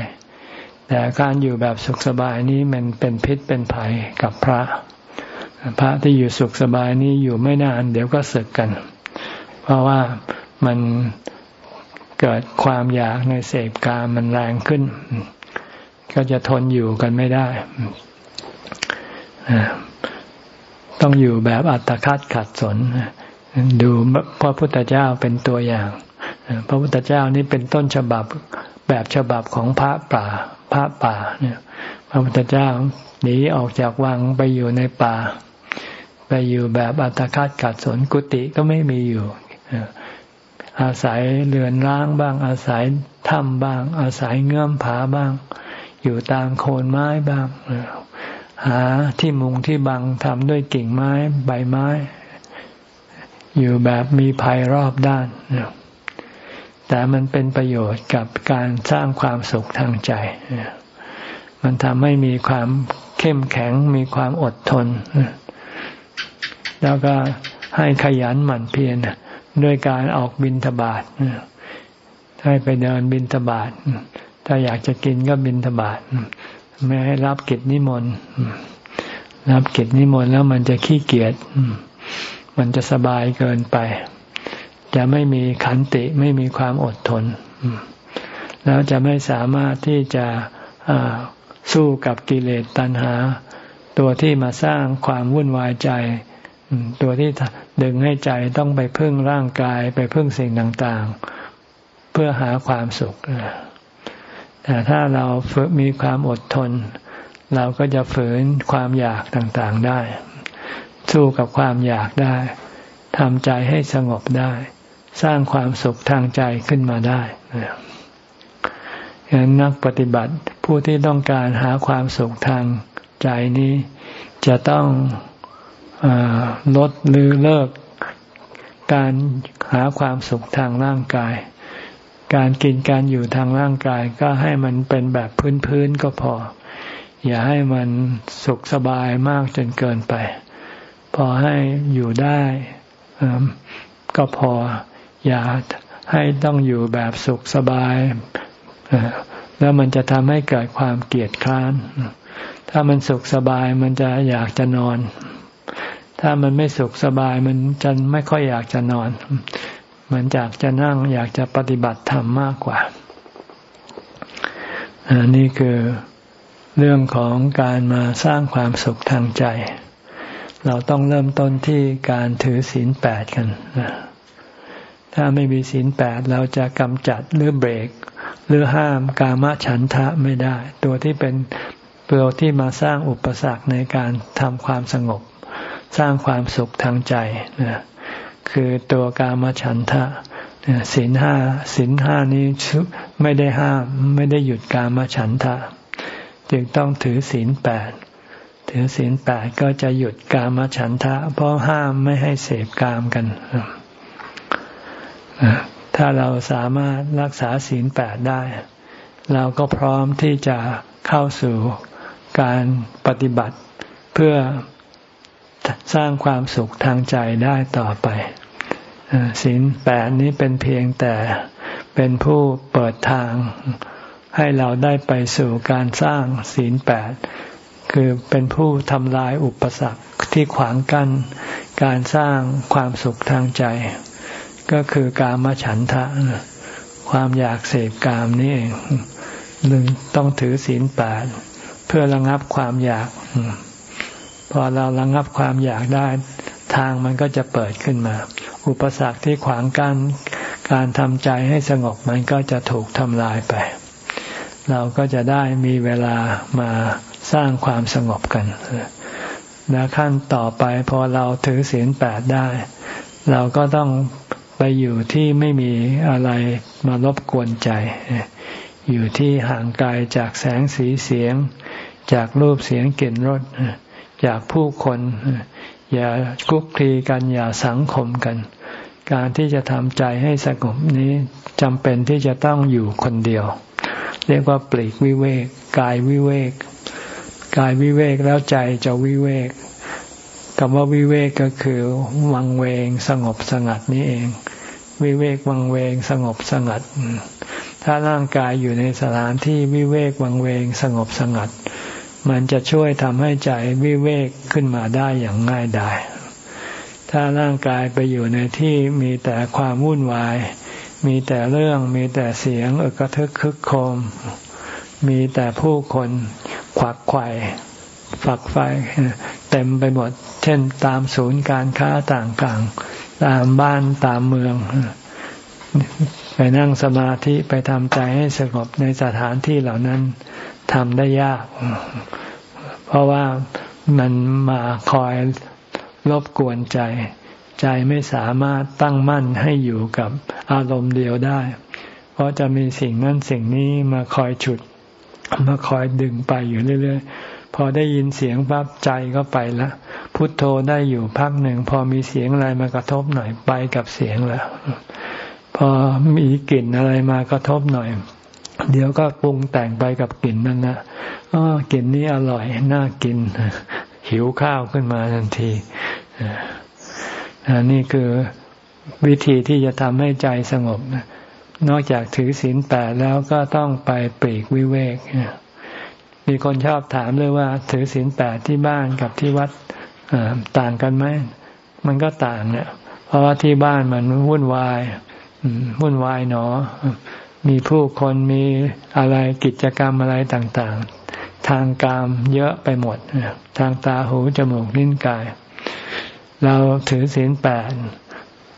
แต่การอยู่แบบสุขสบายนี้มันเป็นพิษเป็นภัยกับพระ พระที่อยู่สุขสบายนี้อยู่ไม่นาน เดี๋ยวก็สึกกัน เพราะว่ามันเกิดความอยากในเสพการมันแรงขึ้น ก็จะทนอยู่กันไม่ได้ ต้องอยู่แบบอัตคัดขัดสน ดูพระพุทธเจ้าเป็นตัวอย่าง พระพุทธเจ้านี้เป็นต้นฉบับแบบฉบับของพระป่า พระป่าเนี่ยพระพุทธเจ้าหนีออกจากวังไปอยู่ในป่า ไปอยู่แบบอัตคัดกัดสนกุฏิก็ไม่มีอยู่ อาศัยเรือนร้างบ้าง อาศัยถ้ำบ้าง อาศัยเงื่อมผาบ้าง อยู่ตามโคนไม้บ้าง หาที่มุงที่บังทำด้วยกิ่งไม้ใบไม้ อยู่แบบมีภัยรอบด้านเนี่ย แต่มันเป็นประโยชน์กับการสร้างความสุขทางใจ มันทำให้มีความเข้มแข็งมีความอดทน แล้วก็ให้ขยันหมั่นเพียรด้วยการออกบินทบาทให้ไปเดินบินทบาทถ้าอยากจะกินก็บินทบาทไม่ให้รับกิจนิมนต์รับกิจนิมนต์แล้วมันจะขี้เกียจมันจะสบายเกินไป จะไม่มีขันติไม่มีความอดทน แล้วจะไม่สามารถที่จะสู้กับกิเลสตัณหา ตัวที่มาสร้างความวุ่นวายใจ ตัวที่ดึงให้ใจต้องไปพึ่งร่างกายไปพึ่งสิ่งต่างๆ เพื่อหาความสุข แต่ถ้าเราฝึกมีความอดทน เราก็จะฝืนความอยากต่างๆได้ สู้กับความอยากได้ทำใจให้สงบได้ สร้างความสุขทางใจขึ้นมาได้ฉะนั้นนักปฏิบัติผู้ที่ต้องการหาความสุขทางใจนี้ จะต้องลดหรือเลิกการหาความสุขทางร่างกาย การกินการอยู่ทางร่างกายก็ให้มันเป็นแบบพื้นๆก็พอ อย่าให้มันสุขสบายมากจนเกินไป พอให้อยู่ได้ก็พอ อย่าให้ต้องอยู่แบบสุขสบาย แล้วมันจะทำให้เกิดความเกลียดคร้าน ถ้ามันสุขสบายมันจะอยากจะนอน ถ้ามันไม่สุขสบายมันจะไม่ค่อยอยากจะนอน มันอยากจะนั่งอยากจะปฏิบัติธรรมมากกว่าอันนี้คือเรื่องของการมาสร้างความสุขทางใจ เราต้องเริ่มต้นที่การถือศีลแปดกัน ถ้าไม่มีศีลแปดเราจะกำจัดหรือเบรก หรือห้ามกามฉันทะไม่ได้ ตัวที่เป็นตัวที่มาสร้างอุปสรรคในการทำความสงบ สร้างความสุขทางใจนะคือตัวกามฉันทะศีลห้าศีลห้านี้ไม่ได้ห้ามไม่ได้หยุดกามฉันทะ จึงต้องถือศีลแปดถือศีลแปดก็จะหยุดกามฉันทะ เพราะห้ามไม่ให้เสพกามกัน ถ้าเราสามารถรักษาศีลแปดได้ เราก็พร้อมที่จะเข้าสู่การปฏิบัติเพื่อสร้างความสุขทางใจได้ต่อไปศีลแปดนี้เป็นเพียงแต่เป็นผู้เปิดทาง ให้เราได้ไปสู่การสร้างศีลแปดคือเป็นผู้ทำลายอุปสรรคที่ขวางกั้น การสร้างความสุขทางใจ ก็คือกามฉันทะ ความอยากเสพกามนี่เองหนึ่งต้องถือศีลแปดเพื่อระงับความอยาก พอเราระงับความอยากได้ ทางมันก็จะเปิดขึ้นมา อุปสรรคที่ขวางกั้นการทำใจให้สงบมันก็จะถูกทำลายไป เราก็จะได้มีเวลามาสร้างความสงบกันและขั้นต่อไปพอเราถือศีลแปดได้ เราก็ต้อง ไปอยู่ที่ไม่มีอะไรมารบกวนใจ อยู่ที่ห่างไกลจากแสงสีเสียง จากรูปเสียงกลิ่นรสจากผู้คน อย่าคุกคีกันอย่าสังคมกัน การที่จะทำใจให้สงบนี้จำเป็นที่จะต้องอยู่คนเดียว เรียกว่าปลีกวิเวกกายวิเวกกายวิเวกแล้วใจจะวิเวกคำว่าวิเวกก็คือวังเวงสงบสงัดนี้เอง วิเวกวังเวงสงบสงัด ถ้าร่างกายอยู่ในสถานที่วิเวกวังเวงสงบสงัด มันจะช่วยทำให้ใจวิเวกขึ้นมาได้อย่างง่ายดายถ้าร่างกายไปอยู่ในที่มีแต่ความวุ่นวาย มีแต่เรื่องมีแต่เสียงอึกระทึกคึกโคม มีแต่ผู้คนขวักไข่ฝักไฟเต็มไปหมด เช่นตามศูนย์การค้าต่างๆ ตามบ้านตามเมือง ไปนั่งสมาธิไปทำใจให้สงบในสถานที่เหล่านั้นทำได้ยาก เพราะว่ามันมาคอยรบกวนใจ ใจไม่สามารถตั้งมั่นให้อยู่กับอารมณ์เดียวได้ เพราะจะมีสิ่งนั้นสิ่งนี้มาคอยฉุด มาคอยดึงไปอยู่เรื่อย ๆ พอได้ยินเสียงปั๊บใจก็ไปละพุทโธได้อยู่พักหนึ่ง พอมีเสียงอะไรมากระทบหน่อยไปกับเสียงแล้ว พอมีกลิ่นอะไรมากระทบหน่อย เดี๋ยวก็ปรุงแต่งไปกับกลิ่นนั่นนะอ๋อกลิ่นนี้อร่อยน่ากิน หิวข้าวขึ้นมาทันทีอันนี้คือวิธีที่จะทำให้ใจสงบ นอกจากถือศีลแปดแล้วก็ต้องไปปลีกวิเวก มีคนชอบถามเลยว่า ถือศีลแปดที่บ้านกับที่วัดต่างกันไหมมันก็ต่างเนี่ย เพราะว่าที่บ้านมันวุ่นวายวุ่นวายหนอ มีผู้คนมีอะไรกิจกรรมอะไรต่าง ๆ ทางกามเยอะไปหมดทางตาหูจมูกนิ้นกาย เราถือศีลแปด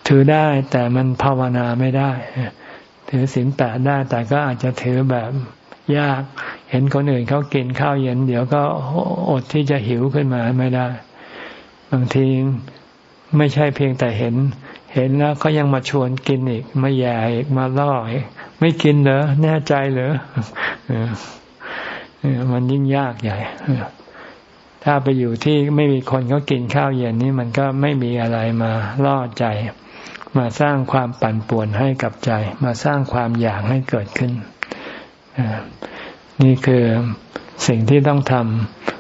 ถือได้แต่มันภาวนาไม่ได้ ถือศีลแปดได้แต่ก็อาจจะถือแบบยาก เห็นคนอื่นเขากินข้าวเย็น เดี๋ยวก็อดที่จะหิวขึ้นมาไม่ได้ บางทีไม่ใช่เพียงแต่เห็น เห็นแล้วเขายังมาชวนกินอีกมาแย่อีกมาล่ออีกไม่กินเหรอแน่ใจเหรอมันยิ่งยากใหญ่ถ้าไปอยู่ที่ไม่มีคนเขากินข้าวเย็นนี่มันก็ไม่มีอะไรมาล่อใจ มาสร้างความปั่นป่วนให้กับใจ มาสร้างความอยากให้เกิดขึ้น นี่คือสิ่งที่ต้องท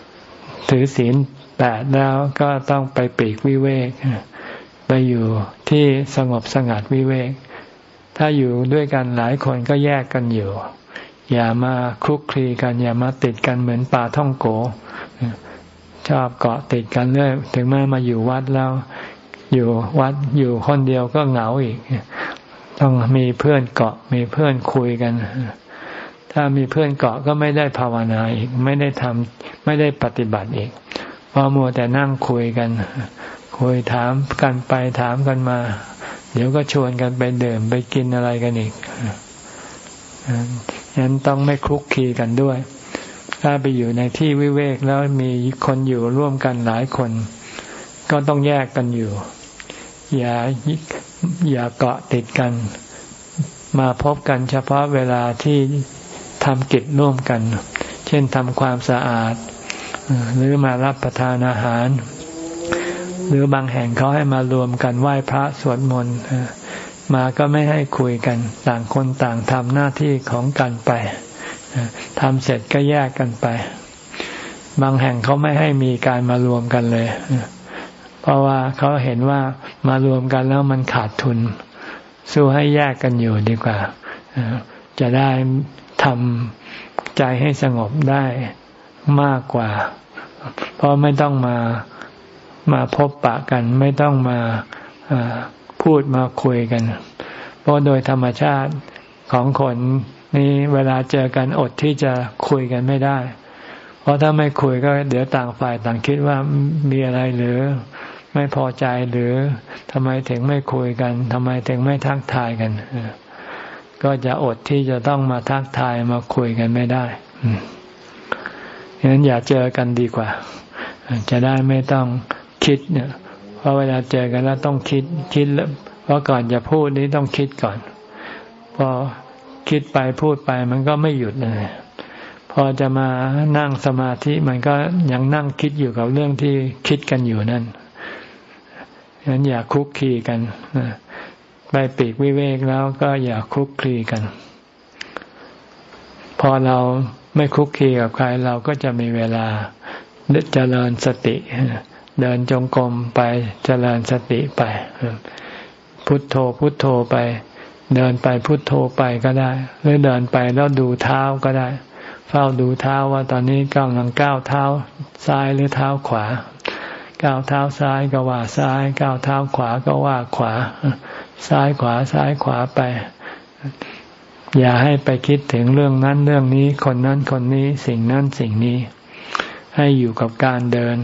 ำถือศีลแปดแล้วก็ต้องไปปีกวิเวก ไปอยู่ที่สงบสงัดวิเวก ถ้าอยู่ด้วยกันหลายคนก็แยกกันอยู่ อย่ามาคลุกคลีกัน อย่ามาติดกันเหมือนปลาท่องโก ชอบเกาะติดกันเรื่อยถึงแม้มาอยู่วัดแล้ว อยู่วัดอยู่คนเดียวก็เหงาอีก ต้องมีเพื่อนเกาะมีเพื่อนคุยกัน ถ้ามีเพื่อนเกาะก็ไม่ได้ภาวนาอีก ไม่ได้ทำไม่ได้ปฏิบัติอีกพอมัวแต่นั่งคุยกัน คุยถามกันไปถามกันมา เดี๋ยวก็ชวนกันไปเดิมไปกินอะไรกันอีกฉะนั้นต้องไม่คลุกคีกันด้วย ถ้าไปอยู่ในที่วิเวกแล้วมีคนอยู่ร่วมกันหลายคน ก็ต้องแยกกันอยู่ อย่าอย่าเกาะติดกัน มาพบกันเฉพาะเวลาที่ ทำกิจร่วมกัน เช่นทำความสะอาด หรือมารับประทานอาหาร หรือบางแห่งเขาให้มารวมกันไหว้พระสวดมนต์มาก็ไม่ให้คุยกัน ต่างคนต่างทำหน้าที่ของกันไปทำเสร็จก็แยกกันไป บางแห่งเขาไม่ให้มีการมารวมกันเลย เพราะว่าเขาเห็นว่ามารวมกันแล้วมันขาดทุน สู้ให้แยกกันอยู่ดีกว่าจะได้ ทำใจให้สงบได้มากกว่า เพราะไม่ต้องมามาพบปะกัน ไม่ต้องมาพูดมาคุยกัน เพราะโดยธรรมชาติของคนนี้เวลาเจอกันอดที่จะคุยกันไม่ได้ เพราะถ้าไม่คุยก็เดี๋ยวต่างฝ่ายต่างคิดว่ามีอะไรหรือไม่พอใจหรือทำไมถึงไม่คุยกันทำไมถึงไม่ทักทายกัน ก็จะอดที่จะต้องมาทักทายมาคุยกันไม่ได้ฉะนั้นอย่าเจอกันดีกว่า จะได้ไม่ต้องคิดเนี่ย เพราะเวลาเจอกันแล้วต้องคิดคิดแล้วเพราะก่อนจะพูดนี้ต้องคิดก่อน พอคิดไปพูดไปมันก็ไม่หยุดเลยพอจะมานั่งสมาธิมันก็ยังนั่งคิดอยู่กับเรื่องที่คิดกันอยู่นั่นฉะนั้นอย่าคุกคีกัน ไปปีกวิเวกแล้วก็อย่าคุกคีกัน พอเราไม่คุกคีกับใครเราก็จะมีเวลาเจริญสติ เดินจงกรมไปเจริญสติไป พุทโธพุทโธไป เดินไปพุทโธไปก็ได้ หรือเดินไปแล้วดูเท้าก็ได้ เฝ้าดูเท้าว่าตอนนี้กำลังก้าวเท้าซ้ายหรือเท้าขวาก้าวเท้าซ้ายก็ว่าซ้ายก้าวเท้าขวาก็ว่าขวา ซ้ายขวาซ้ายขวาไป อย่าให้ไปคิดถึงเรื่องนั้นเรื่องนี้ คนนั้นคนนี้สิ่งนั้นสิ่งนี้ ให้อยู่กับการเดิน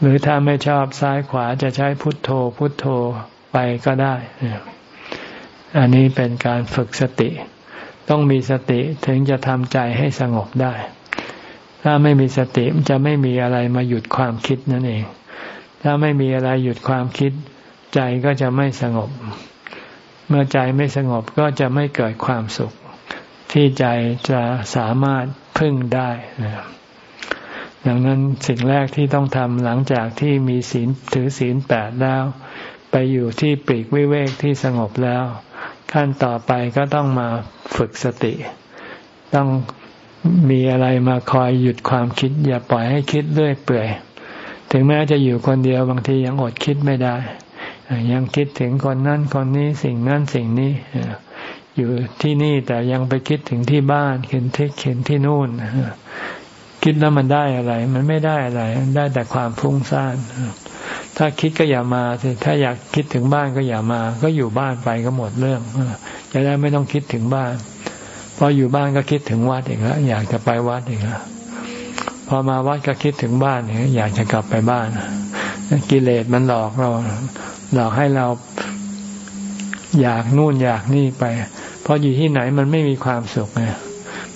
หรือถ้าไม่ชอบซ้ายขวาจะใช้พุทโธ พุทโธไปก็ได้ อันนี้เป็นการฝึกสติ ต้องมีสติถึงจะทำใจให้สงบได้ ถ้าไม่มีสติจะไม่มีอะไรมาหยุดความคิดนั่นเอง ถ้าไม่มีอะไรหยุดความคิด ใจก็จะไม่สงบ เมื่อใจไม่สงบก็จะไม่เกิดความสุข ที่ใจจะสามารถพึ่งได้นะดังนั้นสิ่งแรกที่ต้องทำหลังจากที่มีศีลถือศีลแปดแล้ว ไปอยู่ที่ปีกวิเวกที่สงบแล้ว ขั้นต่อไปก็ต้องมาฝึกสติ ต้องมีอะไรมาคอยหยุดความคิด อย่าปล่อยให้คิดเรื่อยเปื่อย ถึงแม้จะอยู่คนเดียวบางทียังอดคิดไม่ได้ ยังคิดถึงคนนั้นคนนี้สิ่งนั้นสิ่งนี้อยู่ที่นี่แต่ยังไปคิดถึงที่บ้านเห็นที่เห็นที่นู่นคิดแล้วมันได้อะไร มันไม่ได้อะไร ได้แต่ความฟุ้งซ่านถ้าคิดก็อย่ามาสิถ้าอยากคิดถึงบ้านก็อย่ามา ก็อยู่บ้านไปก็หมดเรื่องจะได้ไม่ต้องคิดถึงบ้านพออยู่บ้านก็คิดถึงวัดอีกแล้วอยากจะไปวัดอีกแล้วพอมาวัดก็คิดถึงบ้านเนี่ยอยากจะกลับไปบ้านกิเลสมันหลอกเรา หลอกให้เราอยากนู่นอยากนี่ไป เพออยู่ที่ไหนมันไม่มีความสุขไง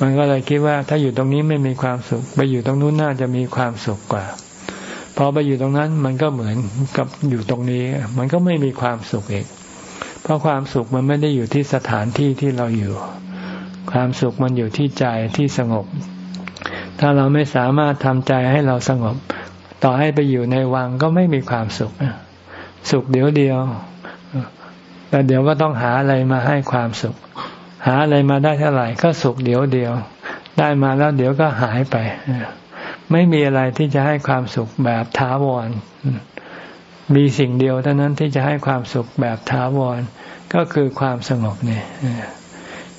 มันก็เลยคิดว่าถ้าอยู่ตรงนี้ไม่มีความสุข ไปอยู่ตรงนู้นน่าจะมีความสุขกว่าพอไปอยู่ตรงนั้นมันก็เหมือนกับอยู่ตรงนี้ มันก็ไม่มีความสุขเองเพราะความสุขมันไม่ได้อยู่ที่สถานที่ที่เราอยู่ ความสุขมันอยู่ที่ใจที่สงบ ถ้าเราไม่สามารถทำใจให้เราสงบ ต่อให้ไปอยู่ในวังก็ไม่มีความสุข สุขเดียวเดียวแต่เดี๋ยวก็ต้องหาอะไรมาให้ความสุข หาอะไรมาได้เท่าไหร่ก็สุขเดี๋ยวเดียว ได้มาแล้วเดี๋ยวก็หายไป ไม่มีอะไรที่จะให้ความสุขแบบถาวร มีสิ่งเดียวเท่านั้นที่จะให้ความสุขแบบถาวร ก็คือความสงบเนี่ย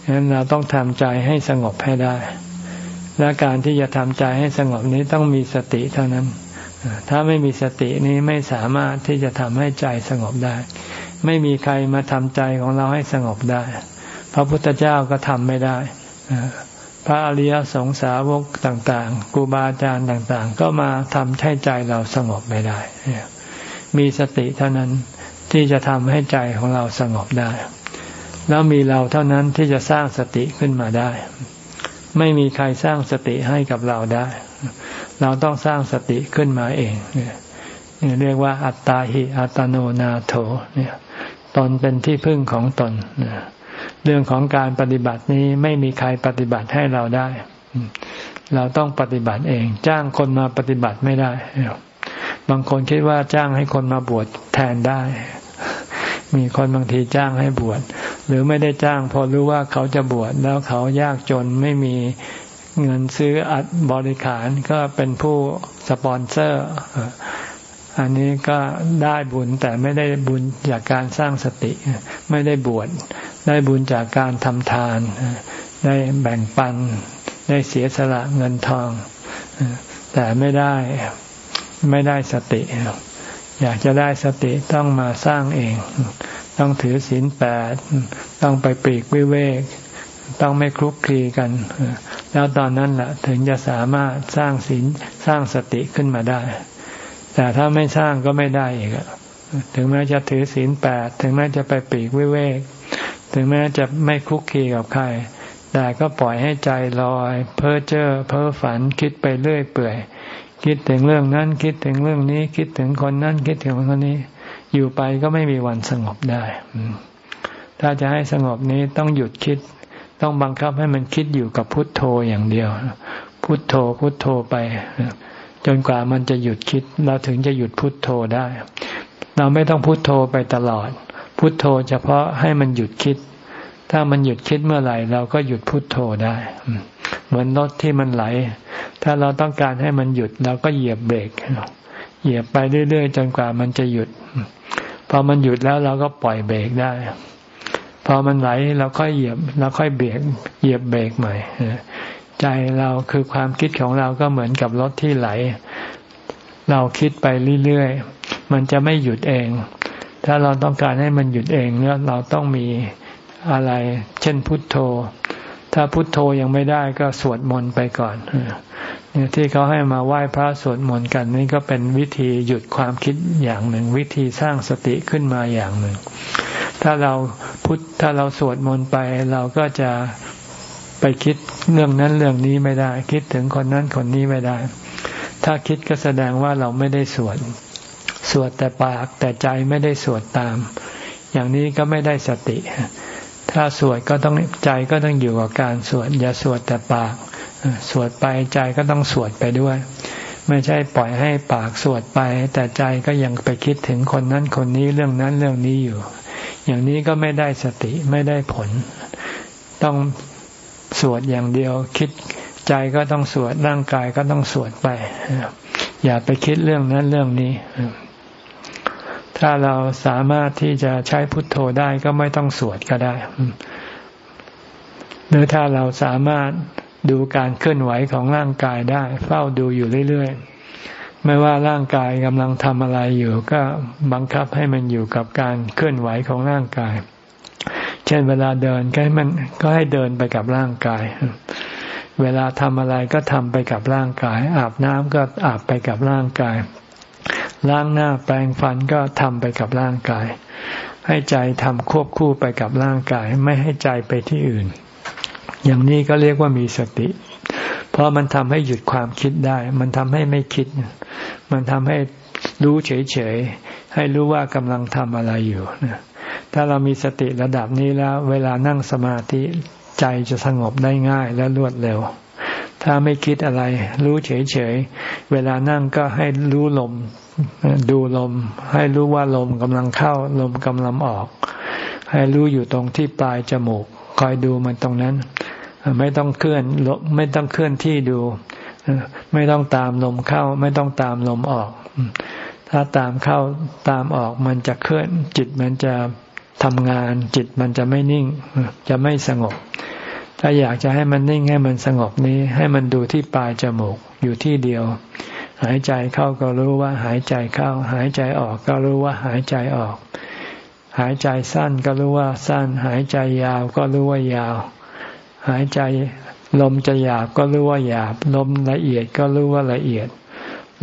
ฉะนั้นเราต้องทำใจให้สงบให้ได้ และการที่จะทำใจให้สงบนี้ต้องมีสติเท่านั้น ถ้าไม่มีสตินี้ไม่สามารถที่จะทำให้ใจสงบได้ ไม่มีใครมาทำใจของเราให้สงบได้ พระพุทธเจ้าก็ทำไม่ได้ พระอริยสงสาวกต่างๆครูบาอาจารย์ต่างๆ ก็มาทำให้ใจเราสงบไม่ได้ มีสติเท่านั้นที่จะทำให้ใจของเราสงบได้ แล้วมีเราเท่านั้นที่จะสร้างสติขึ้นมาได้ ไม่มีใครสร้างสติให้กับเราได้ เราต้องสร้างสติขึ้นมาเองเนี่ยเรียกว่าอัตตาหิอัตโนนาโถเนี่ยตนเป็นที่พึ่งของตนเรื่องของการปฏิบัตินี้ไม่มีใครปฏิบัติให้เราได้ เราต้องปฏิบัติเอง จ้างคนมาปฏิบัติไม่ได้ บางคนคิดว่าจ้างให้คนมาบวชแทนได้ มีคนบางทีจ้างให้บวชหรือไม่ได้จ้างพอรู้ว่าเขาจะบวชแล้วเขายากจนไม่มี เงินซื้ออัดบริขารก็เป็นผู้สปอนเซอร์ อันนี้ก็ได้บุญแต่ไม่ได้บุญจากการสร้างสติ ไม่ได้บวชได้บุญจากการทำทาน ได้แบ่งปัน ได้เสียสละเงินทอง แต่ไม่ได้ไม่ได้สติ อยากจะได้สติต้องมาสร้างเอง ต้องถือศีลแปด ต้องไปปีกวิเวก ต้องไม่คลุกคลีกัน แล้วตอนนั้นแหละถึงจะสามารถสร้างศีลสร้างสติขึ้นมาได้ แต่ถ้าไม่สร้างก็ไม่ได้อีกถึงแม้จะถือศีลแปดถึงแม้จะไปปีกวิเวก ถึงแม้จะไม่คุกคีกับใคร แต่ก็ปล่อยให้ใจลอย เพ้อเจ้อเพ้อฝันคิดไปเรื่อยเปื่อย คิดถึงเรื่องนั้นคิดถึงเรื่องนี้ คิดถึงคนนั้นคิดถึงคนนี้ อยู่ไปก็ไม่มีวันสงบได้ถ้าจะให้สงบนี้ต้องหยุดคิด ต้องบังคับให้มันคิดอยู่กับพุทโธอย่างเดียว พุทโธพุทโธไปจนกว่ามันจะหยุดคิดเราถึงจะหยุดพุทโธได้ เราไม่ต้องพุทโธไปตลอด พุทโธเฉพาะให้มันหยุดคิด ถ้ามันหยุดคิดเมื่อไหร่ เราก็หยุดพุทโธได้ เหมือนรถที่มันไหล ถ้าเราต้องการให้มันหยุดเราก็เหยียบเบรกเหยียบไปเรื่อยๆจนกว่ามันจะหยุด พอมันหยุดแล้วเราก็ปล่อยเบรกได้ พอมันไหลเราค่อยเหยียบเราค่อยเบรกเหยียบเบรกใหม่ใจเราคือความคิดของเราก็เหมือนกับรถที่ไหล เราคิดไปเรื่อยๆ มันจะไม่หยุดเอง ถ้าเราต้องการให้มันหยุดเองเนี่ยเราต้องมีอะไร เช่นพุทโธ ถ้าพุทโธยังไม่ได้ก็สวดมนต์ไปก่อนเนี่ยที่เขาให้มาไหว้พระสวดมนต์กันนี่ก็เป็นวิธีหยุดความคิดอย่างหนึ่ง วิธีสร้างสติขึ้นมาอย่างหนึ่ง ถ้าเราพุทถ้าเราสวดมนต์ไป เราก็จะไปคิดเรื่องนั้นเรื่องนี้ไม่ได้ คิดถึงคนนั้นคนนี้ไม่ได้ ถ้าคิดก็แสดงว่าเราไม่ได้สวดสวดแต่ปากแต่ใจไม่ได้สวดตาม อย่างนี้ก็ไม่ได้สติ ถ้าสวดก็ต้องใจก็ต้องอยู่กับการสวด อย่าสวดแต่ปาก สวดไปใจก็ต้องสวดไปด้วย ไม่ใช่ปล่อยให้ปากสวดไป แต่ใจก็ยังไปคิดถึงคนนั้นคนนี้เรื่องนั้นเรื่องนี้อยู่ อย่างนี้ก็ไม่ได้สติไม่ได้ผล ต้องสวดอย่างเดียว คิดใจก็ต้องสวดร่างกายก็ต้องสวดไป อย่าไปคิดเรื่องนั้นเรื่องนี้ ถ้าเราสามารถที่จะใช้พุทโธได้ก็ไม่ต้องสวดก็ได้ หรือถ้าเราสามารถดูการเคลื่อนไหวของร่างกายได้ เฝ้าดูอยู่เรื่อยๆ ไม่ว่าร่างกายกำลังทำอะไรอยู่ ก็บังคับให้มันอยู่กับการเคลื่อนไหวของร่างกาย เช่นเวลาเดินก็ให้มันก็ให้เดินไปกับร่างกาย เวลาทำอะไรก็ทำไปกับร่างกาย อาบน้ำก็อาบไปกับร่างกาย ล้างหน้าแปรงฟันก็ทำไปกับร่างกาย ให้ใจทำควบคู่ไปกับร่างกาย ไม่ให้ใจไปที่อื่น อย่างนี้ก็เรียกว่ามีสติ เพราะมันทำให้หยุดความคิดได้ มันทำให้ไม่คิด มันทำให้รู้เฉยๆ ให้รู้ว่ากำลังทำอะไรอยู่ถ้าเรามีสติระดับนี้แล้ว เวลานั่งสมาธิใจจะสงบได้ง่ายและรวดเร็ว ถ้าไม่คิดอะไร รู้เฉยๆ เวลานั่งก็ให้รู้ลม ดูลม ให้รู้ว่าลมกำลังเข้า ลมกำลังออก ให้รู้อยู่ตรงที่ปลายจมูก คอยดูมันตรงนั้น ไม่ต้องเคลื่อนไม่ต้องเคลื่อนที่ดู ไม่ต้องตามลมเข้า ไม่ต้องตามลมออก ถ้าตามเข้าตามออกมันจะเคลื่อน จิตมันจะทำงาน จิตมันจะไม่นิ่ง จะไม่สงบ ถ้าอยากจะให้มันนิ่งให้มันสงบนี้ ให้มันดูที่ปลายจมูกอยู่ที่เดียว หายใจเข้าก็รู้ว่าหายใจเข้า หายใจออกก็รู้ว่าหายใจออก หายใจสั้นก็รู้ว่าสั้น หายใจยาวก็รู้ว่ายาว หายใจ ลมจะหยาบก็รู้ว่าหยาบ ลมละเอียดก็รู้ว่าละเอียด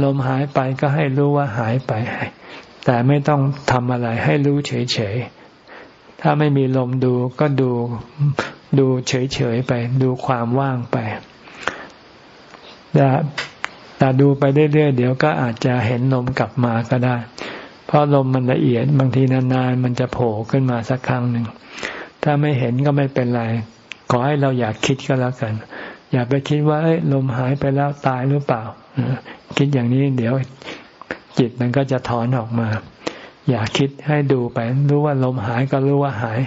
ลมหายไปก็ให้รู้ว่าหายไป แต่ไม่ต้องทำอะไรให้รู้เฉยๆ ถ้าไม่มีลมดูก็ดูดูเฉยๆไป ดูความว่างไปแต่แต่ดูไปเรื่อยๆเดี๋ยวก็อาจจะเห็นลมกลับมาก็ได้ เพราะลมมันละเอียดบางทีนานๆมันจะโผล่ขึ้นมาสักครั้งหนึ่งถ้าไม่เห็นก็ไม่เป็นไร ขอให้เราอยากคิดก็แล้วกัน อย่าไปคิดว่าลมหายไปแล้วตายหรือเปล่า คิดอย่างนี้เดี๋ยวจิตมันก็จะถอนออกมา อย่าคิดให้ดูไป รู้ว่าลมหายก็รู้ว่าหาย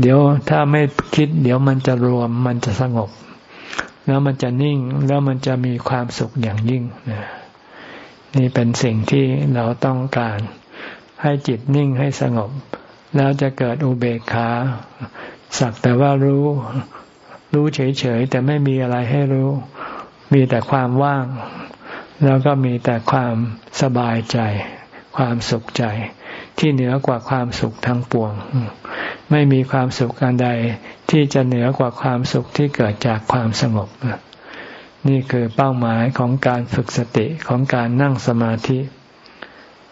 เดี๋ยวถ้าไม่คิด เดี๋ยวมันจะรวมมันจะสงบ แล้วมันจะนิ่งแล้วมันจะมีความสุขอย่างยิ่งนี่เป็นสิ่งที่เราต้องการ ให้จิตนิ่งให้สงบ แล้วจะเกิดอุเบกขา สักแต่ว่ารู้ รู้เฉยๆแต่ไม่มีอะไรให้รู้ มีแต่ความว่าง แล้วก็มีแต่ความสบายใจ ความสุขใจ ที่เหนือกว่าความสุขทั้งปวง ไม่มีความสุขอันใดที่จะเหนือกว่าความสุขที่เกิดจากความสงบนี่คือเป้าหมายของการฝึกสติของการนั่งสมาธิ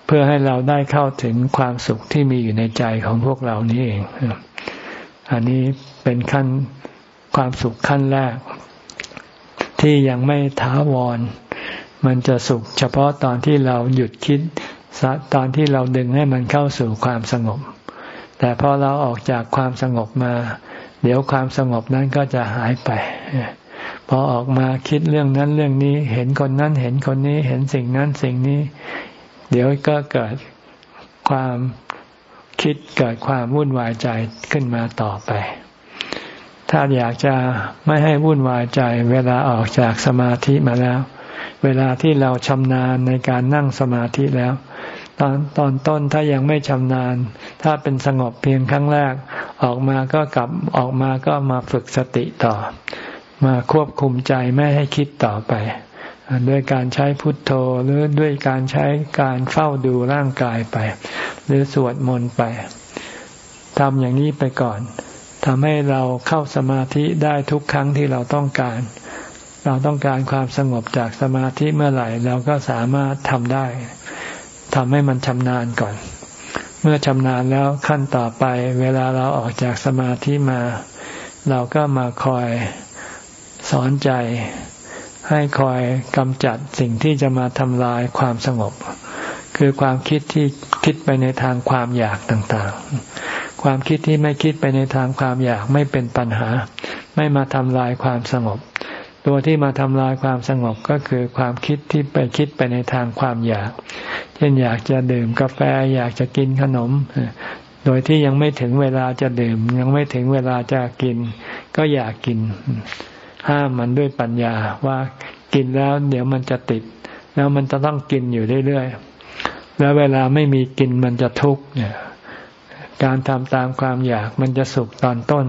เพื่อให้เราได้เข้าถึงความสุขที่มีอยู่ในใจของพวกเรานี้เอง อันนี้เป็นขั้นความสุขขั้นแรก ที่ยังไม่ถาวร มันจะสุขเฉพาะตอนที่เราหยุดคิดตอนที่เราดึงให้มันเข้าสู่ความสงบ แต่พอเราออกจากความสงบมา เดี๋ยวความสงบนั้นก็จะหายไป พอออกมาคิดเรื่องนั้นเรื่องนี้ เห็นคนนั้นเห็นคนนี้ เห็นสิ่งนั้นสิ่งนี้ เดี๋ยวก็เกิดความ คิดเกิดความวุ่นวายใจขึ้นมาต่อไป ถ้าอยากจะไม่ให้วุ่นวายใจ เวลาออกจากสมาธิมาแล้ว เวลาที่เราชำนาญในการนั่งสมาธิแล้ว ตอนตอนต้นถ้ายังไม่ชำนาญ ถ้าเป็นสงบเพียงครั้งแรก ออกมาก็กลับออกมาก็มาฝึกสติต่อ มาควบคุมใจไม่ให้คิดต่อไป ด้วยการใช้พุทโธหรือด้วยการใช้การเฝ้าดูร่างกายไป หรือสวดมนต์ไปทำอย่างนี้ไปก่อนทำให้เราเข้าสมาธิได้ทุกครั้งที่เราต้องการ เราต้องการความสงบจากสมาธิเมื่อไหร่เราก็สามารถทำได้ทำให้มันชำนาญก่อน เมื่อชำนาญแล้วขั้นต่อไป เวลาเราออกจากสมาธิมา เราก็มาคอยสอนใจ ให้คอยกำจัดสิ่งที่จะมาทำลายความสงบ คือความคิดที่คิดไปในทางความอยากต่างๆ ความคิดที่ไม่คิดไปในทางความอยากไม่เป็นปัญหา ไม่มาทำลายความสงบ ตัวที่มาทำลายความสงบก็คือความคิดที่ไปคิดไปในทางความอยาก เช่นอยากจะดื่มกาแฟอยากจะกินขนมโดยที่ยังไม่ถึงเวลาจะดื่ม ยังไม่ถึงเวลาจะกิน ก็อยากกิน ห้ามมันด้วยปัญญาว่ากินแล้วเดี๋ยวมันจะติด แล้วมันจะต้องกินอยู่เรื่อยๆแล้วเวลาไม่มีกินมันจะทุกข์เนี่ยการทำตามความอยากมันจะสุขตอนต้น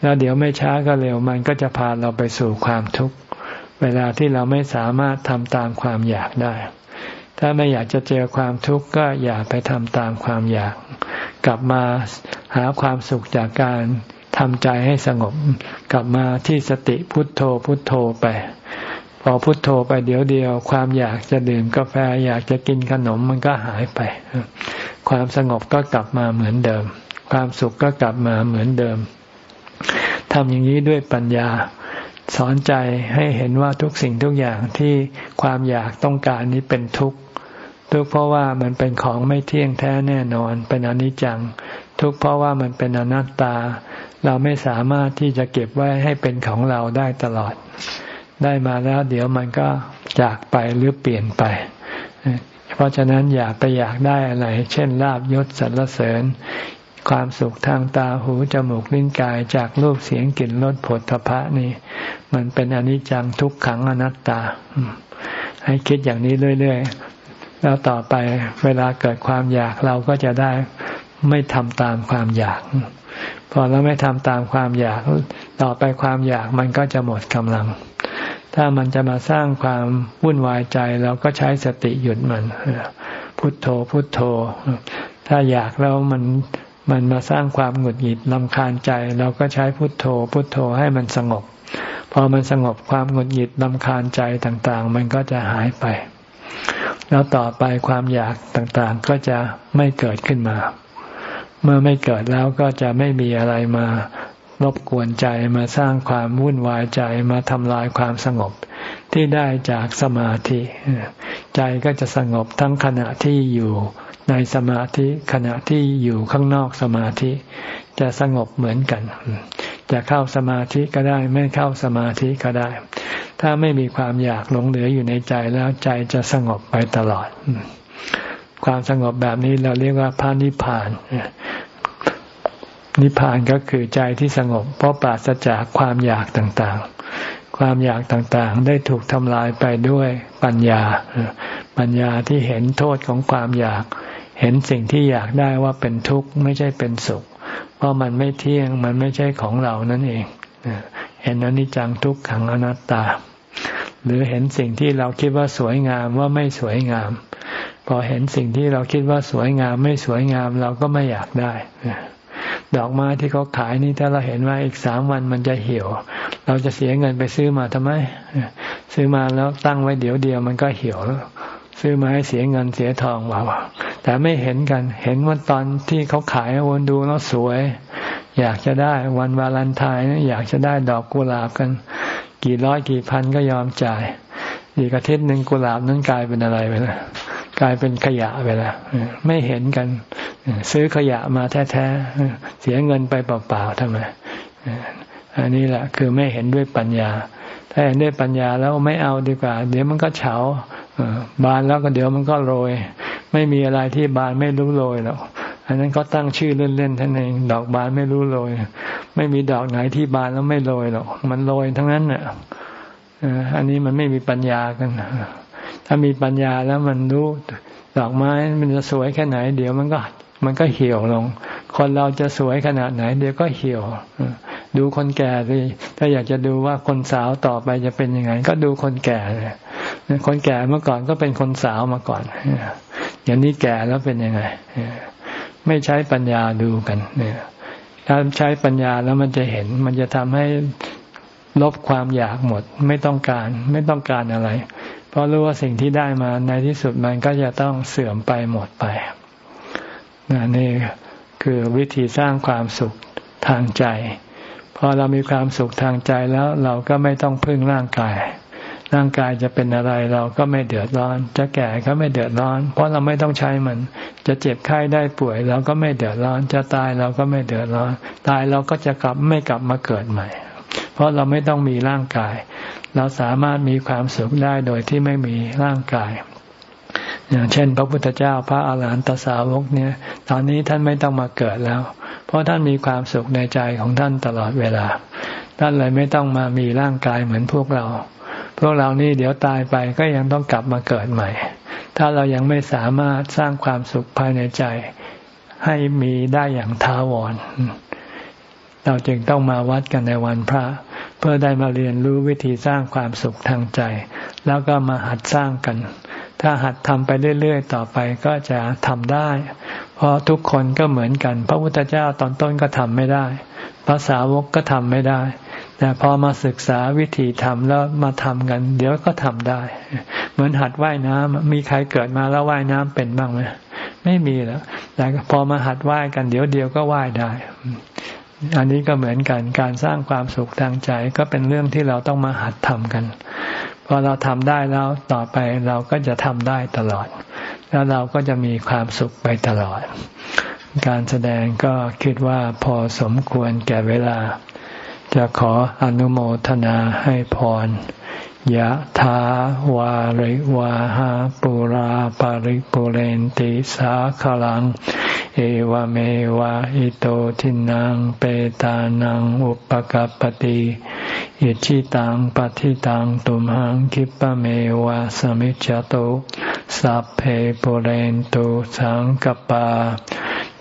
แล้วเดี๋ยวไม่ช้าก็เร็วมันก็จะพาเราไปสู่ความทุกข์เวลาที่เราไม่สามารถทำตามความอยากได้ ถ้าไม่อยากจะเจอความทุกข์ก็อย่าไปทำตามความอยาก กลับมาหาความสุขจากการ ทำใจให้สงบกลับมาที่สติพุทโธพุทโธไป พอพุทโธไปเดี๋ยวเดียว ความอยากจะดื่มกาแฟอยากจะกินขนมมันก็หายไป ความสงบก็กลับมาเหมือนเดิม ความสุขก็กลับมาเหมือนเดิมทำอย่างนี้ด้วยปัญญาสอนใจให้เห็นว่าทุกสิ่งทุกอย่างที่ความอยากต้องการนี้เป็นทุกข์ทุกเพราะว่ามันเป็นของไม่เที่ยงแท้แน่นอนเป็นอนิจจัง ทุกเพราะว่ามันเป็นอนัตตา เราไม่สามารถที่จะเก็บไว้ให้เป็นของเราได้ตลอด ได้มาแล้ว เดี๋ยวมันก็จากไปหรือเปลี่ยนไป เพราะฉะนั้นอย่าไปอยากได้อะไร เช่นลาบยศสรรเสริญ ความสุขทางตาหูจมูกลิ้นกายจากรูปเสียงกลิ่นรสผลทพะนี่ มันเป็นอนิจจังทุกขังอนัตตา ให้คิดอย่างนี้เรื่อยๆ แล้วต่อไปเวลาเกิดความอยากเราก็จะได้ไม่ทำตามความอยาก พอเราไม่ทำตามความอยากต่อไปความอยากมันก็จะหมดกำลัง ถ้ามันจะมาสร้างความวุ่นวายใจเราก็ใช้สติหยุดมันพุทโธพุทโธ ถ้าอยากแล้วมันมันมาสร้างความหงุดหงิดลำคาญใจ เราก็ใช้พุทโธ พุทโธให้มันสงบ พอมันสงบความหงุดหงิดลำคาญใจต่างๆ มันก็จะหายไป แล้วต่อไปความอยากต่างๆก็จะไม่เกิดขึ้นมา เมื่อไม่เกิดแล้วก็จะไม่มีอะไรมารบกวนใจมาสร้างความวุ่นวายใจมาทำลายความสงบ ที่ได้จากสมาธิ ใจก็จะสงบทั้งขณะที่อยู่ในสมาธิขณะที่อยู่ข้างนอกสมาธิ จะสงบเหมือนกัน จะเข้าสมาธิก็ได้ไม่เข้าสมาธิก็ได้ ถ้าไม่มีความอยากหลงเหลืออยู่ในใจแล้วใจจะสงบไปตลอด ความสงบแบบนี้เราเรียกว่าพระนิพพานนิพพานก็คือใจที่สงบ เพราะปราศจากความอยากต่างๆ ความอยากต่างๆ ได้ถูกทำลายไปด้วยปัญญา ปัญญาที่เห็นโทษของความอยาก เห็นสิ่งที่อยากได้ว่าเป็นทุกข์ไม่ใช่เป็นสุข เพราะมันไม่เที่ยงมันไม่ใช่ของเรานั่นเองเห็นอนิจจังทุกขังอนัตตา หรือเห็นสิ่งที่เราคิดว่าสวยงามว่าไม่สวยงาม พอเห็นสิ่งที่เราคิดว่าสวยงามไม่สวยงามเราก็ไม่อยากได้ดอกไม้ที่เขาขายนี่ถ้าเราเห็นว่าอีกสามวันมันจะเหี่ยว เราจะเสียเงินไปซื้อมาทำไม ซื้อมาแล้วตั้งไว้เดี๋ยวเดียวมันก็เหี่ยวแล้วซื้อมาให้เสียเงินเสียทองเปล่าแต่ไม่เห็นกัน เห็นว่าตอนที่เขาขายวนดูแล้วสวย อยากจะได้วันวาเลนไทน์อยากจะได้ดอกกุหลาบกัน กี่ร้อยกี่พันก็ยอมจ่ายอีกอาทิตย์หนึ่งกุหลาบนั้นกลายเป็นอะไรไปแล้ว กลายเป็นขยะไปแล้วไม่เห็นกัน ซื้อขยะมาแท้ๆเสียเงินไปเปล่าๆทำไมอันนี้แหละคือไม่เห็นด้วยปัญญา ถ้าเห็นด้วยปัญญาแล้วไม่เอาดีกว่า เดี๋ยวมันก็เฉาบานแล้วก็เดี๋ยวมันก็โรย ไม่มีอะไรที่บานไม่รู้โรยหรอกอันนั้นก็ตั้งชื่อเล่นๆท่านเอง ดอกบานไม่รู้โรย ไม่มีดอกไหนที่บานแล้วไม่โรยหรอก มันโรยทั้งนั้นเนี่ยอันนี้มันไม่มีปัญญากัน ถ้ามีปัญญาแล้วมันรู้ดอกไม้มันจะสวยแค่ไหน เดี๋ยวมันก็มันก็เหี่ยวลง คนเราจะสวยขนาดไหน เดี๋ยวก็เหี่ยว ดูคนแก่สิถ้าอยากจะดูว่าคนสาวต่อไปจะเป็นยังไง ก็ดูคนแก่เลยคนแก่เมื่อก่อนก็เป็นคนสาวมาก่อนอย่างนี้แก่แล้วเป็นยังไงไม่ใช้ปัญญาดูกันเนี่ยถ้าใช้ปัญญาแล้วมันจะเห็น มันจะทำให้ลบความอยากหมด ไม่ต้องการ ไม่ต้องการอะไร เพราะรู้ว่าสิ่งที่ได้มาในที่สุดมันก็จะต้องเสื่อมไปหมดไปนี่คือวิธีสร้างความสุขทางใจ พอเรามีความสุขทางใจแล้วเราก็ไม่ต้องพึ่งร่างกาย ร่างกายจะเป็นอะไรเราก็ไม่เดือดร้อน จะแก่ก็ไม่เดือดร้อน เพราะเราไม่ต้องใช้มัน จะเจ็บไข้ได้ป่วยเราก็ไม่เดือดร้อน จะตายเราก็ไม่เดือดร้อน ตายเราก็จะกลับไม่กลับมาเกิดใหม่ เพราะเราไม่ต้องมีร่างกาย เราสามารถมีความสุขได้โดยที่ไม่มีร่างกายอย่างเช่น พระพุทธเจ้าพระอาหารหันตสาวกเนี่ย ตอนนี้ท่านไม่ต้องมาเกิดแล้ว เพราะท่านมีความสุขในใจของท่านตลอดเวลา ท่านเลยไม่ต้องมามีร่างกายเหมือนพวกเรา พวกเรานี่เดี๋ยวตายไปก็ยังต้องกลับมาเกิดใหม่ ถ้าเรายังไม่สามารถสร้างความสุขภายในใจ ให้มีได้อย่างท้าวร เราจึงต้องมาวัดกันในวันพระ เพื่อได้มาเรียนรู้วิธีสร้างความสุขทางใจ แล้วก็มาหัดสร้างกัน ถ้าหัดทำไปเรื่อยๆ ต่อไปก็จะทำได้ เพราะทุกคนก็เหมือนกัน พระพุทธเจ้าตอนต้นก็ทำไม่ได้ภาษาวกก็ทำไม่ได้ แต่พอมาศึกษาวิธีทำแล้วมาทำกัน เดี๋ยวก็ทำได้ เหมือนหัดว่ายน้ำมีใครเกิดมาแล้วว่ายน้ำเป็นบ้างไหมไม่มีแล้วแต่พอมาหัดว่ายกัน เดี๋ยวเดียวก็ว่ายได้ อันนี้ก็เหมือนกันการสร้างความสุขทางใจก็เป็นเรื่องที่เราต้องมาหัดทำกันพอเราทำได้แล้วต่อไปเราก็จะทำได้ตลอด แล้วเราก็จะมีความสุขไปตลอด การแสดงก็คิดว่าพอสมควรแก่เวลา จะขออนุโมทนาให้พร ยะถาวาริวาหาปุราปาริปุเรนติสาขลัง เอวเมวะอิโตทินังเปตานังอุปกัปติอิชิตังปฏิตังตุมหังคิปะเมวะสมิจจโตสัพเพปุเรนตุสังกปา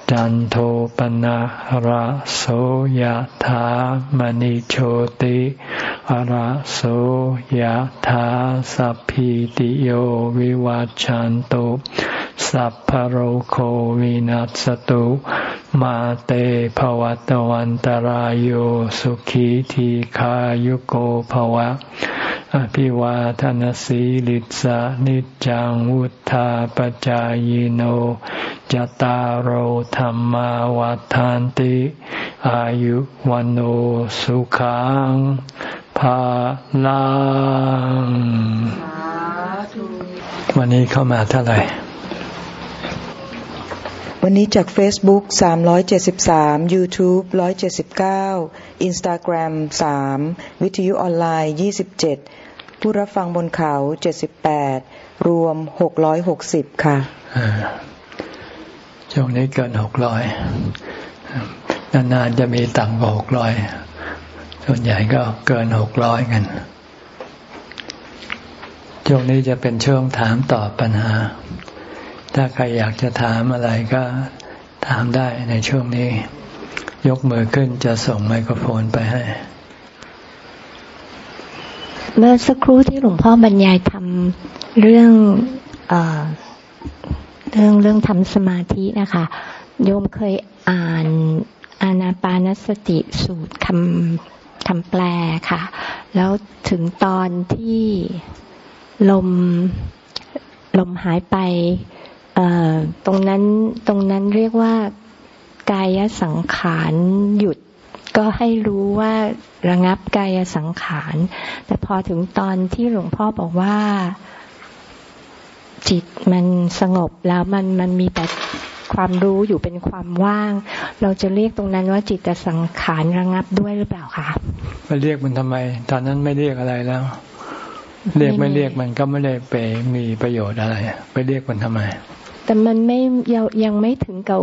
จันโทปนะระโสยธามณิโชติ ระโสยธาสัพพิติโยวิวัจจันตุสัพพโรโควินัสตุ มาเตภวัตวันตารโยสุขีทีขายุโกภวะ อภิวาทนสีลิสานิจังวุธาปจายโนจตารโหธรรมวาทานติ อายุวันโอสุขัง ภาลังวันนี้เข้ามาเท่าไหร่ วันนี้จาก Facebook 373 YouTube 179 Instagram 3 วิทยุออนไลน์ 27 ผู้รับฟังบนเขา 78 รวม 660 ค่ะช่วงนี้เกินหกร้อยนานๆจะมีต่ำกว่าหกร้อย ส่วนใหญ่ก็เกินหกร้อยกัน ช่วงนี้จะเป็นช่วงถามตอบปัญหา ถ้าใครอยากจะถามอะไรก็ถามได้ในช่วงนี้ ยกมือขึ้นจะส่งไมโครโฟนไปให้ เมื่อสักครู่ที่หลวงพ่อบรรยายทำเรื่องเอเรื่องเรื่องทำสมาธินะคะ โยมเคยอ่านอานาปานสติสูตรคำ คำแปลค่ะ แล้วถึงตอนที่ลมลมหายไปตรงนั้นตรงนั้นเรียกว่ากายสังขารหยุด ก็ให้รู้ว่าระงับกายสังขาร แต่พอถึงตอนที่หลวงพ่อบอกว่า จิตมันสงบแล้วมันมันมีแต่ ความรู้อยู่เป็นความว่าง เราจะเรียกตรงนั้นว่าจิตสังขารระงับด้วยหรือเปล่าคะไปเรียกมันทำไม ตอนนั้นไม่เรียกอะไรแล้ว เรียกไม่เรียกมันก็ไม่ได้ไปมีประโยชน์อะไร ไปเรียกมันทำไมแต่มันไม่ยังยังไม่ถึงกับ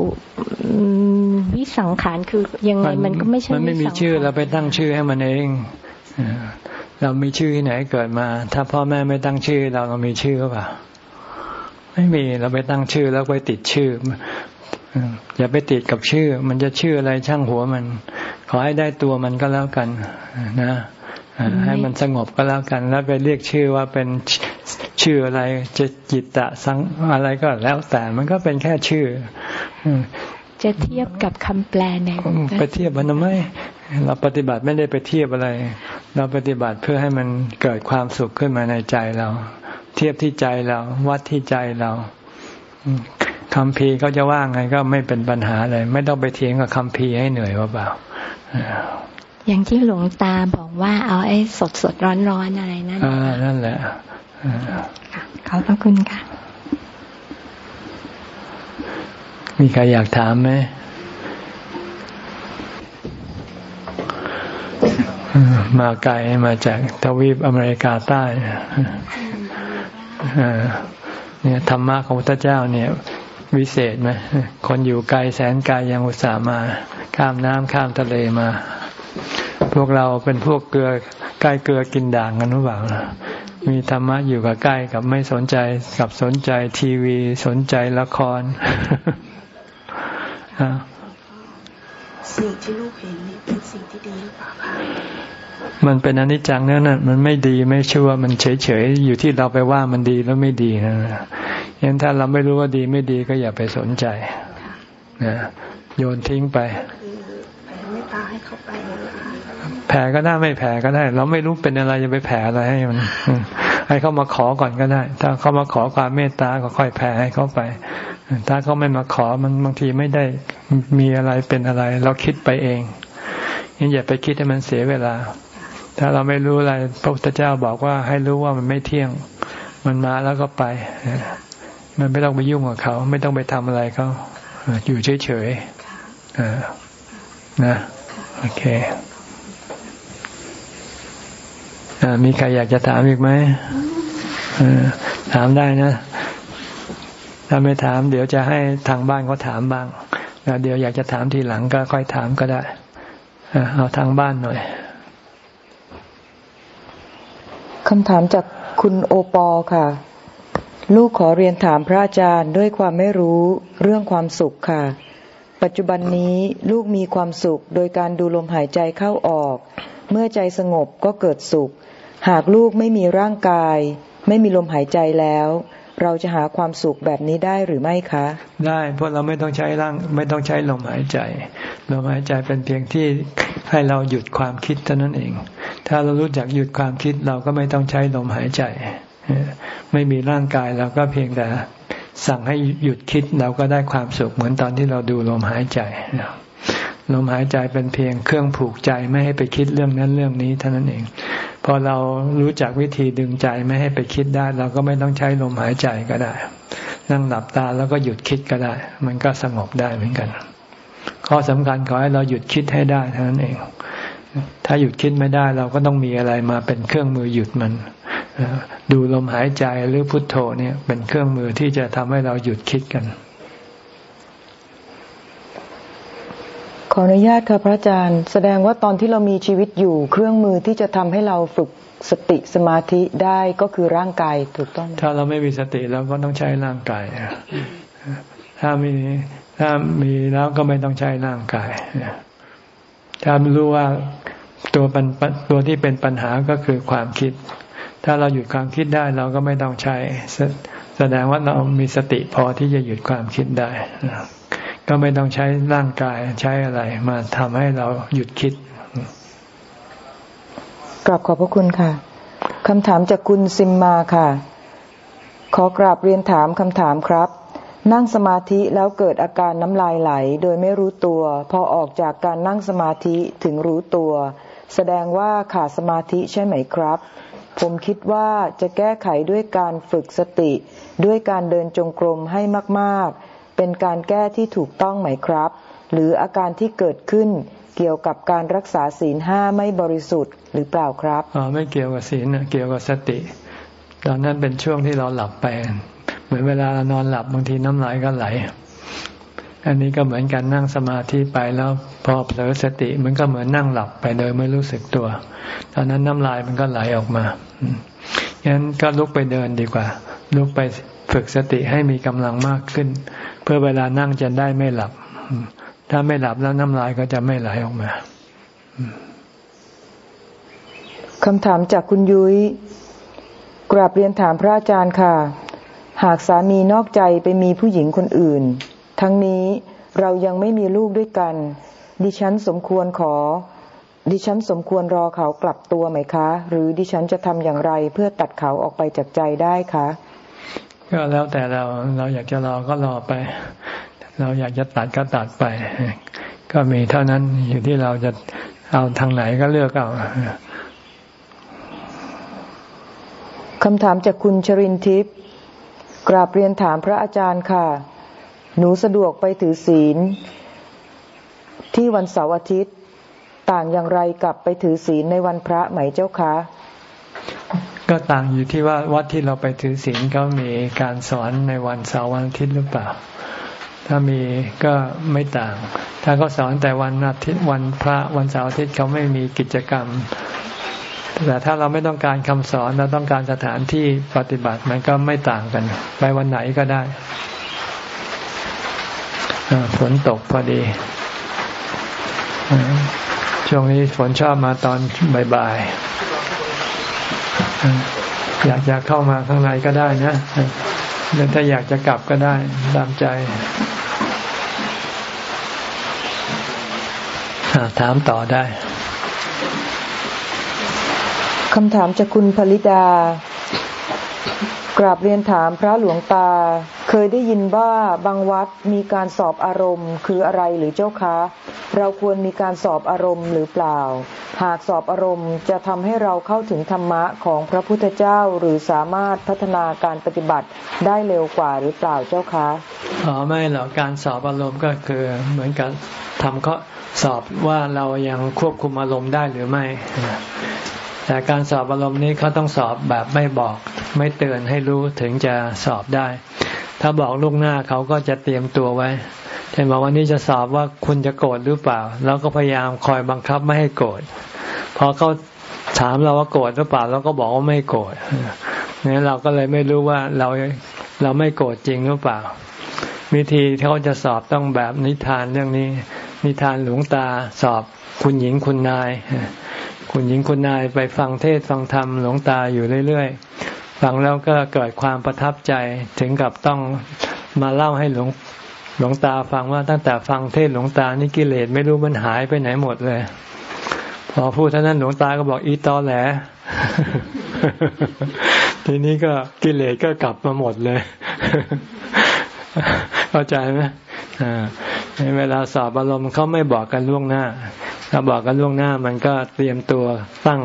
วิสังขารคือยังไงมันก็ไม่ใช่มันไม่มีชื่อเราไปตั้งชื่อให้มันเองเรามีชื่อที่ไหนเกิดมา ถ้าพ่อแม่ไม่ตั้งชื่อ เราเรามีชื่อหรือเปล่า ไม่มีเราไปตั้งชื่อแล้วไปติดชื่ออย่าไปติดกับชื่อ มันจะชื่ออะไรช่างหัวมัน ขอให้ได้ตัวมันก็แล้วกันนะให้มันสงบก็แล้วกัน แล้วไปเรียกชื่อว่าเป็นชื่ออะไรจะจิตตะสังอะไรก็แล้วแต่มันก็เป็นแค่ชื่อจะเทียบกับคำแปลในไปเทียบมันทำไมเราปฏิบัติไม่ได้ไปเทียบอะไร เราปฏิบัติเพื่อให้มันเกิดความสุขขึ้นมาในใจเรา เทียบที่ใจเรา วัดที่ใจเราคำพีเขาจะว่าไงก็ไม่เป็นปัญหาเลย ไม่ต้องไปเถียงกับคำพีให้เหนื่อยว่าเปล่าอย่างที่หลวงตาบอกว่าเอาไอ้สดสดร้อนร้อนอะไรนั่นอ่านั่นแหละขอบพระคุณค่ะ มีใครอยากถามไหมมาไกลมาจากทวีปอเมริกาใต้ เนี่ยธรรมะของพระเจ้าเนี่ยวิเศษไหมคนอยู่ไกลแสนไกลยังอุตส่าห์มา ข้ามน้ำข้ามทะเลมา พวกเราเป็นพวกเกลือใกล้เกลือกินด่างกันหรือเปล่ามีธรรมะอยู่กับใกล้กับไม่สนใจกับสนใจทีวีสนใจละครสิ่งที่ลูกเห็นนี่เป็นสิ่งที่ดีหรือเปล่าคะ มันเป็นอนิจจังนั่นน่ะมันไม่ดีไม่ชั่วมันเฉยเฉยอยู่ที่เราไปว่ามันดีแล้วไม่ดีนะยันถ้าเราไม่รู้ว่าดีไม่ดีก็อย่าไปสนใจนะโยนทิ้งไปแผ่ก็ได้ไม่แผ่ก็ได้ เราไม่รู้เป็นอะไรจะไปแผ่อะไรให้มันให้เขามาขอก่อนก็ได้ ถ้าเขามาขอความเมตตาก็ค่อยแผ่ให้เขาไป ถ้าเขาไม่มาขอมันบางทีไม่ได้มีอะไรเป็นอะไร เราคิดไปเองยันอย่าไปคิดให้มันเสียเวลา ถ้าเราไม่รู้อะไรพระพุทธเจ้าบอกว่าให้รู้ว่ามันไม่เที่ยง มันมาแล้วก็ไป มันไม่ต้องไปยุ่งกับเขา ไม่ต้องไปทำอะไรเขาอยู่เฉยๆนะโอเคมีใครอยากจะถามอีกไหมถามได้นะ ถ้าไม่ถาม เดี๋ยวจะให้ทางบ้านเขาถามบ้างเดี๋ยวอยากจะถามทีหลังก็ค่อยถามก็ได้เอาทางบ้านหน่อย คำถามจากคุณโอปอค่ะ ลูกขอเรียนถามพระอาจารย์ด้วยความไม่รู้เรื่องความสุขค่ะ ปัจจุบันนี้ลูกมีความสุขโดยการดูลมหายใจเข้าออก เมื่อใจสงบก็เกิดสุข หากลูกไม่มีร่างกาย ไม่มีลมหายใจแล้ว เราจะหาความสุขแบบนี้ได้หรือไม่คะ ได้เพราะเราไม่ต้องใช้ร่างไม่ต้องใช้ลมหายใจลมหายใจเป็นเพียงที่ให้เราหยุดความคิดเท่านั้นเอง ถ้าเรารู้จักหยุดความคิดเราก็ไม่ต้องใช้ลมหายใจ ไม่มีร่างกายเราก็เพียงแต่สั่งให้หยุดคิดเราก็ได้ความสุขเหมือนตอนที่เราดูลมหายใจลมหายใจเป็นเพียงเครื่องผูกใจไม่ให้ไปคิดเรื่องนั้นเรื่องนี้เท่านั้นเอง พอเรารู้จักวิธีดึงใจไม่ให้ไปคิดได้ เราก็ไม่ต้องใช้ลมหายใจก็ได้ นั่งหลับตาแล้วก็หยุดคิดก็ได้ มันก็สงบได้เหมือนกัน ข้อสำคัญขอให้เราหยุดคิดให้ได้เท่านั้นเอง ถ้าหยุดคิดไม่ได้เราก็ต้องมีอะไรมาเป็นเครื่องมือหยุดมัน ดูลมหายใจหรือพุทโธเนี่ย เป็นเครื่องมือที่จะทำให้เราหยุดคิดกัน ขออนุญาตค่ะพระอาจารย์ แสดงว่าตอนที่เรามีชีวิตอยู่ เครื่องมือที่จะทำให้เราฝึกสติสมาธิได้ก็คือร่างกายถูกต้องไหมถ้าเราไม่มีสติเราก็ต้องใช้ร่างกาย ถ้ามีถ้ามีแล้วก็ไม่ต้องใช้ร่างกาย ถ้ารู้ว่าตัวปัญตัวที่เป็นปัญหาก็คือความคิด ถ้าเราหยุดความคิดได้เราก็ไม่ต้องใช้ แสดงว่าเรามีสติพอที่จะหยุดความคิดได้ ก็ไม่ต้องใช้ร่างกายใช้อะไร มาทำให้เราหยุดคิดกราบขอบพระคุณค่ะคำถามจากคุณซิมมาค่ะ ขอกราบเรียนถามคำถามครับ นั่งสมาธิแล้วเกิดอาการน้ำลายไหลโดยไม่รู้ตัว พอออกจากการนั่งสมาธิถึงรู้ตัว แสดงว่าขาดสมาธิใช่ไหมครับ ผมคิดว่าจะแก้ไขด้วยการฝึกสติ ด้วยการเดินจงกรมให้มากๆ เป็นการแก้ที่ถูกต้องไหมครับ หรืออาการที่เกิดขึ้นเกี่ยวกับการรักษาศีลห้าไม่บริสุทธิ์หรือเปล่าครับอ๋อไม่เกี่ยวกับศีลเกี่ยวกับสติ ตอนนั้นเป็นช่วงที่เราหลับไป เหมือนเวลาเรานอนหลับบางทีน้ำลายก็ไหล อันนี้ก็เหมือนกันนั่งสมาธิไปแล้วพอเผลอสติมันก็เหมือนนั่งหลับไปโดยไม่รู้สึกตัว ตอนนั้นน้ำลายมันก็ไหลออกมางั้นก็ลุกไปเดินดีกว่า ลุกไปฝึกสติให้มีกำลังมากขึ้น เพื่อเวลานั่งจะได้ไม่หลับ ถ้าไม่หลับแล้วน้ำลายก็จะไม่ไหลออกมาคำถามจากคุณยุย้ยกราบเรียนถามพระอาจารย์ค่ะ หากสามีนอกใจไปมีผู้หญิงคนอื่น ทั้งนี้เรายังไม่มีลูกด้วยกัน ดิฉันสมควรขอ ดิฉันสมควรรอเขากลับตัวไหมคะ หรือดิฉันจะทำอย่างไรเพื่อตัดเขาออกไปจากใจได้คะก็แล้วแต่เราเราอยากจะรอก็รอไป เราอยากจะตัดก็ตัดไป ก็มีเท่านั้นอยู่ที่เราจะเอาทางไหนก็เลือกเอาคำถามจากคุณชรินทิพย์ กราบเรียนถามพระอาจารย์ค่ะ หนูสะดวกไปถือศีล ที่วันเสาร์อาทิตย์ ต่างอย่างไรกับไปถือศีลในวันพระไหมเจ้าคะ ก็ต่างอยู่ที่ว่าวัดที่เราไปถือศีลก็มีการสอนในวันเสาร์วันอาทิตย์หรือเปล่า ถ้ามีก็ไม่ต่าง ถ้าเขาสอนแต่วันอาทิตย์วันพระวันเสาร์อาทิตย์เขาไม่มีกิจกรรม แต่ถ้าเราไม่ต้องการคำสอนเราต้องการสถานที่ปฏิบัติมันก็ไม่ต่างกัน ไปวันไหนก็ได้ฝนตกพอดีช่วงนี้ฝนชอบมาตอนบ่ายๆอยากจะเข้ามาข้างในก็ได้นะหรือถ้าอยากจะกลับก็ได้ตามใจถามต่อได้ คำถามจากคุณผลิดากราบเรียนถามพระหลวงตา เคยได้ยินว่าบางวัดมีการสอบอารมณ์คืออะไรหรือเจ้าคะ เราควรมีการสอบอารมณ์หรือเปล่า หากสอบอารมณ์จะทำให้เราเข้าถึงธรรมะของพระพุทธเจ้าหรือสามารถพัฒนาการปฏิบัติได้เร็วกว่าหรือเปล่าเจ้าคะอ๋อไม่หรอกการสอบอารมณ์ก็คือเหมือนกันทำก็สอบว่าเรายังควบคุมอารมณ์ได้หรือไม่ แต่การสอบอารมณ์นี้เขาต้องสอบแบบไม่บอก ไม่เตือนให้รู้ถึงจะสอบได้ ถ้าบอกลูกหน้าเขาก็จะเตรียมตัวไว้เช่นบอกวันนี้จะสอบว่าคุณจะโกรธหรือเปล่าเราก็พยายามคอยบังคับไม่ให้โกรธพอเขาถามเราว่าโกรธหรือเปล่าเราก็บอกว่าไม่โกรธนี่เราก็เลยไม่รู้ว่าเราเราไม่โกรธจริงหรือเปล่า วิธีที่เขาจะสอบต้องแบบนิทานเรื่องนี้ นิทานหลวงตาสอบคุณหญิงคุณนาย คุณหญิงคุณนายไปฟังเทศฟังธรรมหลวงตาอยู่เรื่อยๆ ฟังแล้วก็เกิดความประทับใจถึงกับต้องมาเล่าให้หลวงหลวงตาฟังว่าตั้งแต่ฟังเทศหลวงตานี่กิเลสไม่รู้มันหายไปไหนหมดเลย พอพูดเท่านั้นหลวงตาก็บอกอีตอแหลทีนี้ก็กิเลสก็กลับมาหมดเลย เข้าใจไหมอ่าเวลาสอบอารมณ์เขาไม่บอกกันล่วงหน้า ถ้าบอกกันล่วงหน้ามันก็เตรียมตัวตั้ง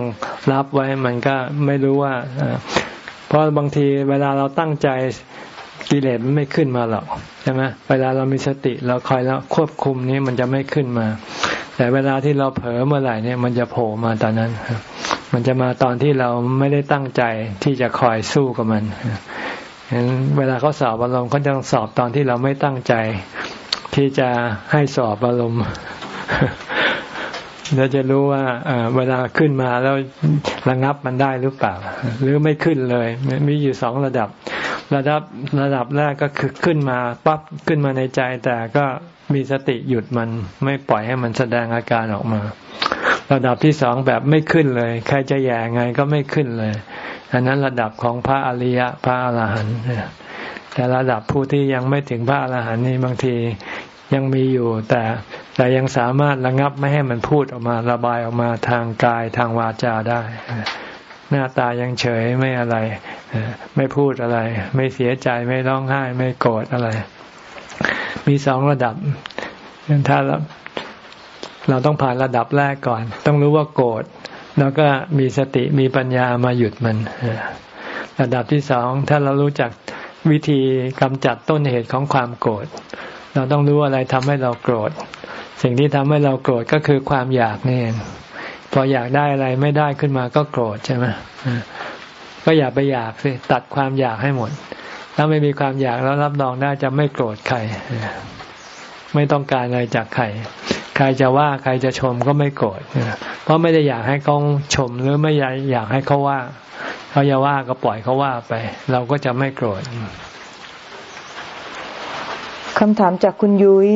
รับไว้มันก็ไม่รู้ว่าเพราะบางทีเวลาเราตั้งใจกิเลสมันไม่ขึ้นมาหรอกใช่ไหมเวลาเรามีสติเราคอยแล้วควบคุมนี้มันจะไม่ขึ้นมา แต่เวลาที่เราเผลอเมื่อไหร่เนี่ยมันจะโผล่มาตอนนั้น มันจะมาตอนที่เราไม่ได้ตั้งใจที่จะคอยสู้กับมันเห็นเวลาเขาสอบอารมณ์เขาจะสอบตอนที่เราไม่ตั้งใจ ที่จะให้สอบอารมณ์ เราจะรู้ว่าเวลาขึ้นมาแล้วระงับมันได้หรือเปล่า หรือไม่ขึ้นเลย มีอยู่สองระดับ ระดับระดับแรกก็คือขึ้นมาปั๊บขึ้นมาในใจ แต่ก็มีสติหยุดมันไม่ปล่อยให้มันแสดงอาการออกมา ระดับที่สองแบบไม่ขึ้นเลย ใครจะแย่ไงก็ไม่ขึ้นเลยอันนั้นระดับของพระอริยะพระอรหันต์แต่ระดับผู้ที่ยังไม่ถึงพระอรหันต์นี่บางที ยังมีอยู่ แต่แต่ยังสามารถระงับไม่ให้มันพูดออกมาระบายออกมาทางกายทางวาจาได้ หน้าตายังเฉยไม่อะไร ไม่พูดอะไร ไม่เสียใจไม่ร้องไห้ ไม่โกรธอะไร มีสองระดับถ้าเราเราต้องผ่านระดับแรกก่อน ต้องรู้ว่าโกรธแล้วก็มีสติมีปัญญามาหยุดมันระดับที่สองถ้าเรารู้จักวิธีกำจัดต้นเหตุของความโกรธ เราต้องรู้อะไรทำให้เราโกรธ สิ่งที่ทำให้เราโกรธก็คือความอยากนี่เองพออยากได้อะไรไม่ได้ขึ้นมาก็โกรธใช่ไหมก็อย่าไปอยากสิตัดความอยากให้หมด ถ้าไม่มีความอยากแล้วรับรองได้จะไม่โกรธใครไม่ต้องการอะไรจากใคร ใครจะว่าใครจะชมก็ไม่โกรธเพราะไม่ได้อยากให้เขาชมหรือไม่อยากให้เขาว่า เขาจะว่าก็ปล่อยเขาว่าไป เราก็จะไม่โกรธ คำถามจากคุณยุย้ย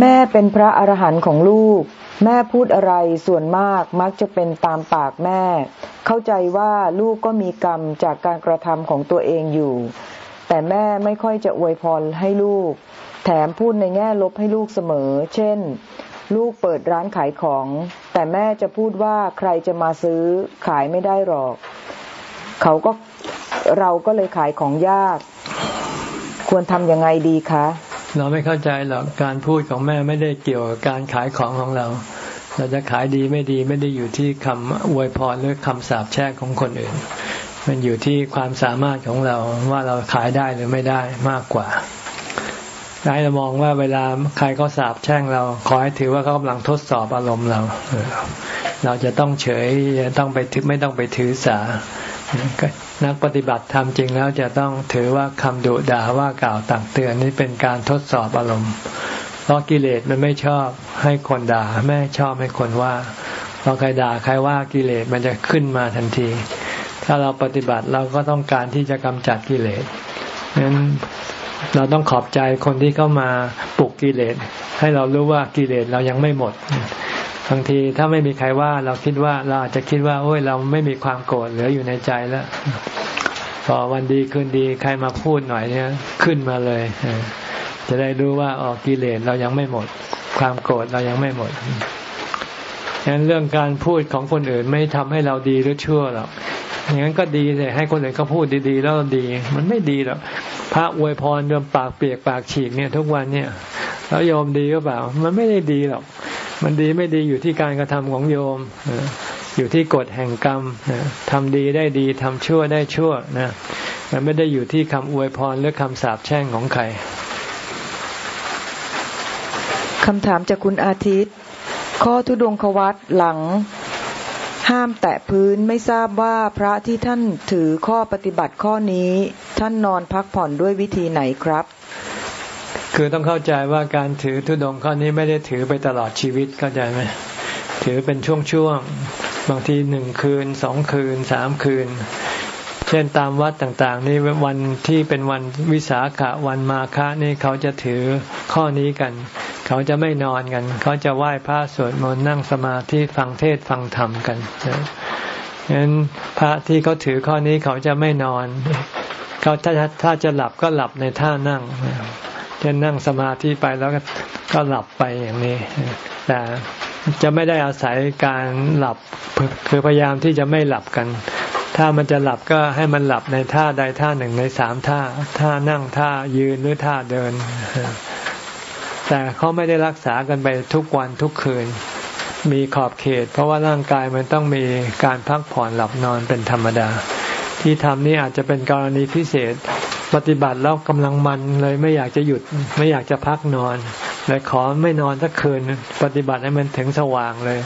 แม่เป็นพระอรหันต์ของลูก แม่พูดอะไรส่วนมากมักจะเป็นตามปากแม่ เข้าใจว่าลูกก็มีกรรมจากการกระทำของตัวเองอยู่ แต่แม่ไม่ค่อยจะอวยพรให้ลูก แถมพูดในแง่ลบให้ลูกเสมอ เช่น ลูกเปิดร้านขายของ แต่แม่จะพูดว่าใครจะมาซื้อขายไม่ได้หรอก เขาก็เราก็เลยขายของยาก ควรทำยังไงดีคะ เราไม่เข้าใจหรอกการพูดของแม่ไม่ได้เกี่ยวกับการขายของของเรา เราจะขายดีไม่ดีไม่ได้อยู่ที่คำอวยพรหรือคำสาปแช่งของคนอื่น มันอยู่ที่ความสามารถของเราว่าเราขายได้หรือไม่ได้มากกว่าได้เรามองว่าเวลาใครเขาสาบแช่งเรา ขอให้ถือว่าเขากำลังทดสอบอารมณ์เรา เราจะต้องเฉยต้องไปถือไม่ต้องไปถือสา นักปฏิบัติธรรมจริงแล้วจะต้องถือว่าคำดุด่าว่ากล่าวตักเตือนนี้เป็นการทดสอบอารมณ์ เพราะกิเลสมันไม่ชอบให้คนด่าไม่ชอบให้คนว่าพอใครด่าใครว่ากิเลสมันจะขึ้นมาทันที ถ้าเราปฏิบัติเราก็ต้องการที่จะกำจัดกิเลสนั้นเราต้องขอบใจคนที่เข้ามาปลุกกิเลส ให้เรารู้ว่ากิเลสเรายังไม่หมด บางทีถ้าไม่มีใครว่าเราคิดว่าเราอาจจะคิดว่า โอ้ยเราไม่มีความโกรธเหลืออยู่ในใจแล้วพอวันดีคืนดีใครมาพูดหน่อยเนี่ยขึ้นมาเลยจะได้รู้ว่าออกกิเลสเรายังไม่หมด ความโกรธเรายังไม่หมดฉะนั้นเรื่องการพูดของคนอื่นไม่ทำให้เราดีหรือชั่วหรอกอย่างนั้นก็ดีเลยให้คนอื่นเขาพูดดีๆ แล้วดี มันไม่ดีหรอกพระอวยพรเดิมปากเปียกปากฉีกเนี่ย ทุกวันเนี่ยแล้วโยมดีหรือเปล่า มันไม่ได้ดีหรอก มันดีไม่ดีอยู่ที่การกระทำของโยม อยู่ที่กฎแห่งกรรมทำดีได้ดีทำชั่วได้ชั่วนะมันไม่ได้อยู่ที่คำอวยพรหรือคำสาปแช่งของใครคำถามจากคุณอาทิตย์ ข้อทุดงควัตหลัง ห้ามแตะพื้นไม่ทราบว่าพระที่ท่านถือข้อปฏิบัติข้อนี้ ท่านนอนพักผ่อนด้วยวิธีไหนครับ คือต้องเข้าใจว่าการถือธุดงข้อนี้ไม่ได้ถือไปตลอดชีวิตเข้าใจไหมถือเป็นช่วงๆบางทีหนึ่งคืนสองคืนสามคืน เช่นตามวัดต่างๆ นี่วันที่เป็นวันวิสาขะวันมาฆะนี่เขาจะถือข้อนี้กัน เขาจะไม่นอนกัน เขาจะไหว้พระสวดมนต์นั่งสมาธิฟังเทศฟังธรรมกันฉะนั้นพระที่เขาถือข้อนี้เขาจะไม่นอน เขาถ้าถ้าจะหลับก็หลับในท่านั่ง จะนั่งสมาธิไปแล้วก็หลับไปอย่างนี้ แต่จะไม่ได้อาศัยการหลับคือพยายามที่จะไม่หลับกัน ถ้ามันจะหลับก็ให้มันหลับในท่าใดท่าหนึ่งในสามท่า ท่านั่งท่ายืนหรือท่าเดิน แต่เขาไม่ได้รักษากันไปทุกวันทุกคืน มีขอบเขต เพราะว่าร่างกายมันต้องมีการพักผ่อนหลับนอนเป็นธรรมดา ที่ทำนี้อาจจะเป็นกรณีพิเศษ ปฏิบัติแล้วกำลังมันเลยไม่อยากจะหยุดไม่อยากจะพักนอนเลยขอไม่นอนสักคืนปฏิบัติให้มันถึงสว่างเลย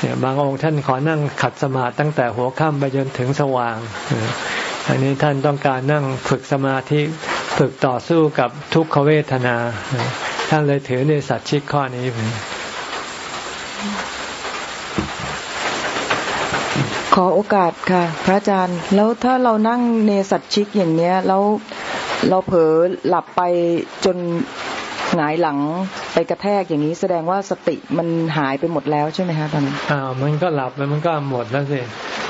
เนี่ยบางองค์ท่านขอนั่งขัดสมาธิตั้งแต่หัวค่ำไปจนถึงสว่างอันนี้ท่านต้องการนั่งฝึกสมาธิฝึกต่อสู้กับทุกขเวทนา ท่านเลยถือในสัตว์ชิกข้อนี้ ขอโอกาสค่ะ พระอาจารย์ แล้วถ้าเรานั่งเนสัตชิกอย่างเนี้ยแล้วเราเผลอหลับไปจนหงายหลังไปกระแทกอย่างนี้ แสดงว่าสติมันหายไปหมดแล้วใช่ไหมคะตอนนี้อ้าวมันก็หลับแล้วมันก็หมดแล้วสิ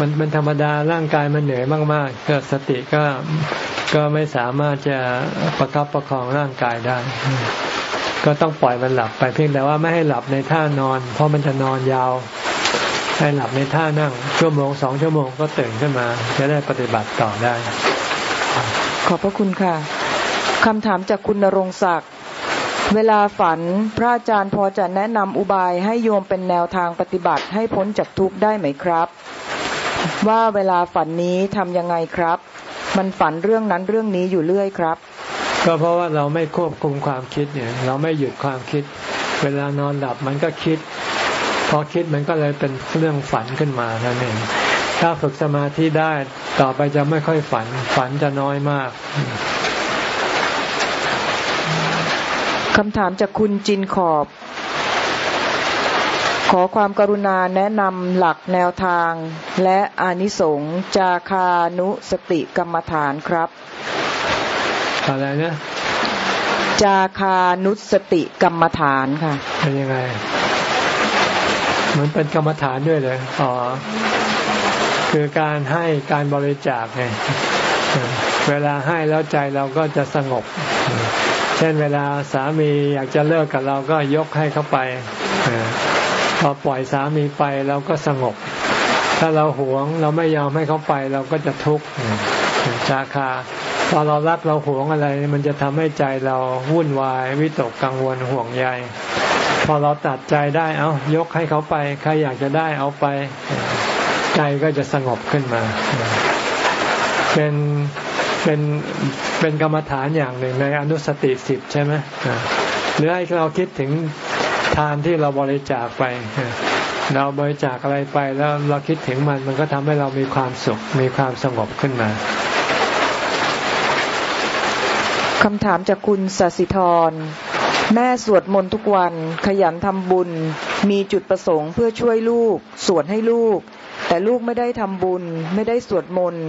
มันเป็นธรรมดาร่างกายมันเหนื่อยมากๆก็สติก็ก็ไม่สามารถจะประคับประคองร่างกายได้ ก็ต้องปล่อยมันหลับไปเพียงแต่ว่าไม่ให้หลับในท่านอน เพราะมันจะนอนยาว ให้หลับในท่านั่งชั่วโมงสองชั่วโมงก็ตื่นขึ้นมา จะได้ปฏิบัติต่อได้ ขอบพระคุณค่ะคำถามจากคุณนรงศักดิ์เวลาฝันพระอาจารย์พอจะแนะนำอุบายให้โยมเป็นแนวทางปฏิบัติให้พ้นจากทุกข์ได้ไหมครับ ว่าเวลาฝันนี้ทำยังไงครับ มันฝันเรื่องนั้นเรื่องนี้อยู่เรื่อยครับ ก็เพราะว่าเราไม่ควบคุมความคิดเนี่ย เราไม่หยุดความคิด เวลานอนหลับมันก็คิด พอคิดมันก็เลยเป็นเรื่องฝันขึ้นมานั่นเองถ้าฝึกสมาธิได้ต่อไปจะไม่ค่อยฝัน ฝันจะน้อยมากคำถามจากคุณจินขอบ ขอความกรุณาแนะนำหลักแนวทาง และอานิสงส์จาคานุสติกรรมฐานครับ อะไรนะจาคานุสติกรรมฐานค่ะ เป็นยังไง หมันเป็นกรรมฐานด้วยเลยอ๋อคือการให้การบริจาคไงเวลาให้แล้วใจเราก็จะสงบ เช่นเวลาสามีอยากจะเลิกกับเราก็ยกให้เขาไปพอปล่อยสามีไปเราก็สงบ ถ้าเราหวงเราไม่ยอมให้เขาไปเราก็จะทุกข์จาคาพอเรารักเราหวงอะไร มันจะทำให้ใจเราวุ่นวาย วิตกกังวลห่วงใย อเราตัดใจได้เอายกให้เขาไป ใครอยากจะได้เอาไป ใจก็จะสงบขึ้นมา เป็นเป็นเป็นกรรมฐานอย่างหนึ่งในอนุสติสิบใช่ไหมหรือให้เราคิดถึงทานที่เราบริจาคไป เราบริจาคอะไรไปแล้วเราคิดถึงมันมันก็ทำให้เรามีความสุข มีความสงบขึ้นมาคำถามจากคุณสัสิธร แม่สวดมนต์ทุกวันขยันทำบุญ มีจุดประสงค์เพื่อช่วยลูก สวดให้ลูก แต่ลูกไม่ได้ทำบุญ ไม่ได้สวดมนต์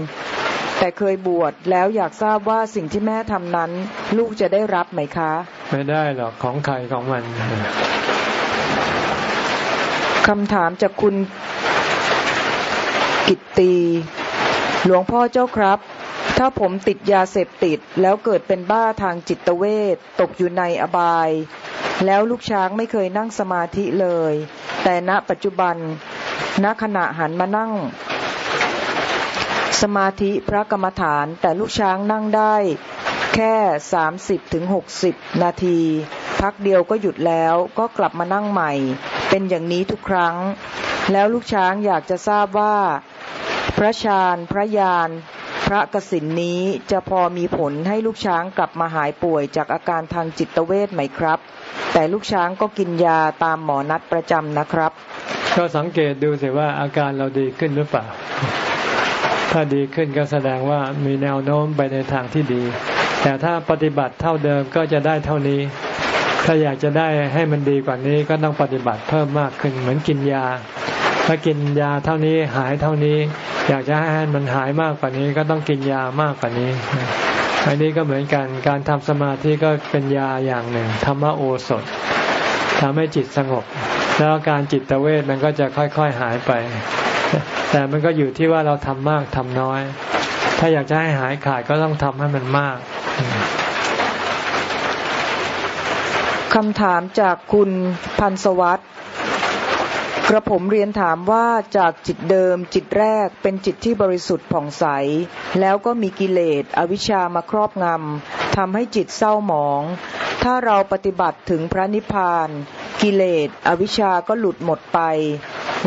แต่เคยบวชแล้วอยากทราบว่าสิ่งที่แม่ทำนั้น ลูกจะได้รับไหมคะ ไม่ได้หรอกของใครของมันคำถามจากคุณกิตตีหลวงพ่อเจ้าครับ ถ้าผมติดยาเสพติดแล้วเกิดเป็นบ้าทางจิตเวทตกอยู่ในอบาย แล้วลูกช้างไม่เคยนั่งสมาธิเลย แต่ณปัจจุบัน ณขณะหันมานั่ง สมาธิพระกรรมฐานแต่ลูกช้างนั่งได้ แค่สามสิบถึงหกสิบนาที พักเดียวก็หยุดแล้วก็กลับมานั่งใหม่ เป็นอย่างนี้ทุกครั้ง แล้วลูกช้างอยากจะทราบว่า พระชาญพระยาน ระกสินนี้จะพอมีผลให้ลูกช้างกลับมาหายป่วยจากอาการทางจิตเวทไหมครับ แต่ลูกช้างก็กินยาตามหมอนัดประจำนะครับ ก็สังเกตดูสิว่าอาการเราดีขึ้นหรือเปล่า ถ้าดีขึ้นก็แสดงว่ามีแนวโน้มไปในทางที่ดี แต่ถ้าปฏิบัติเท่าเดิมก็จะได้เท่านี้ ถ้าอยากจะได้ให้มันดีกว่านี้ก็ต้องปฏิบัติเพิ่มมากขึ้นเหมือนกินยา ถ้ากินยาเท่านี้หายเท่านี้ อยากจะให้มันหายมากกว่านี้ก็ต้องกินยามากกว่านี้อันนี้ก็เหมือนกันการทำสมาธิก็เป็นยาอย่างหนึ่งธรรมโอสถทำให้จิตสงบ แล้วการจิตเวทมันก็จะค่อย ๆหายไป แต่มันก็อยู่ที่ว่าเราทำมากทำน้อย ถ้าอยากจะให้หายขาดก็ต้องทำให้มันมากคำถามจากคุณพันสวัสด์ กระผมเรียนถามว่าจากจิตเดิมจิตแรกเป็นจิตที่บริสุทธิ์ผ่องใส แล้วก็มีกิเลสอวิชามาครอบงำทำให้จิตเศร้าหมอง ถ้าเราปฏิบัติถึงพระนิพพาน กิเลสอวิชาก็หลุดหมดไป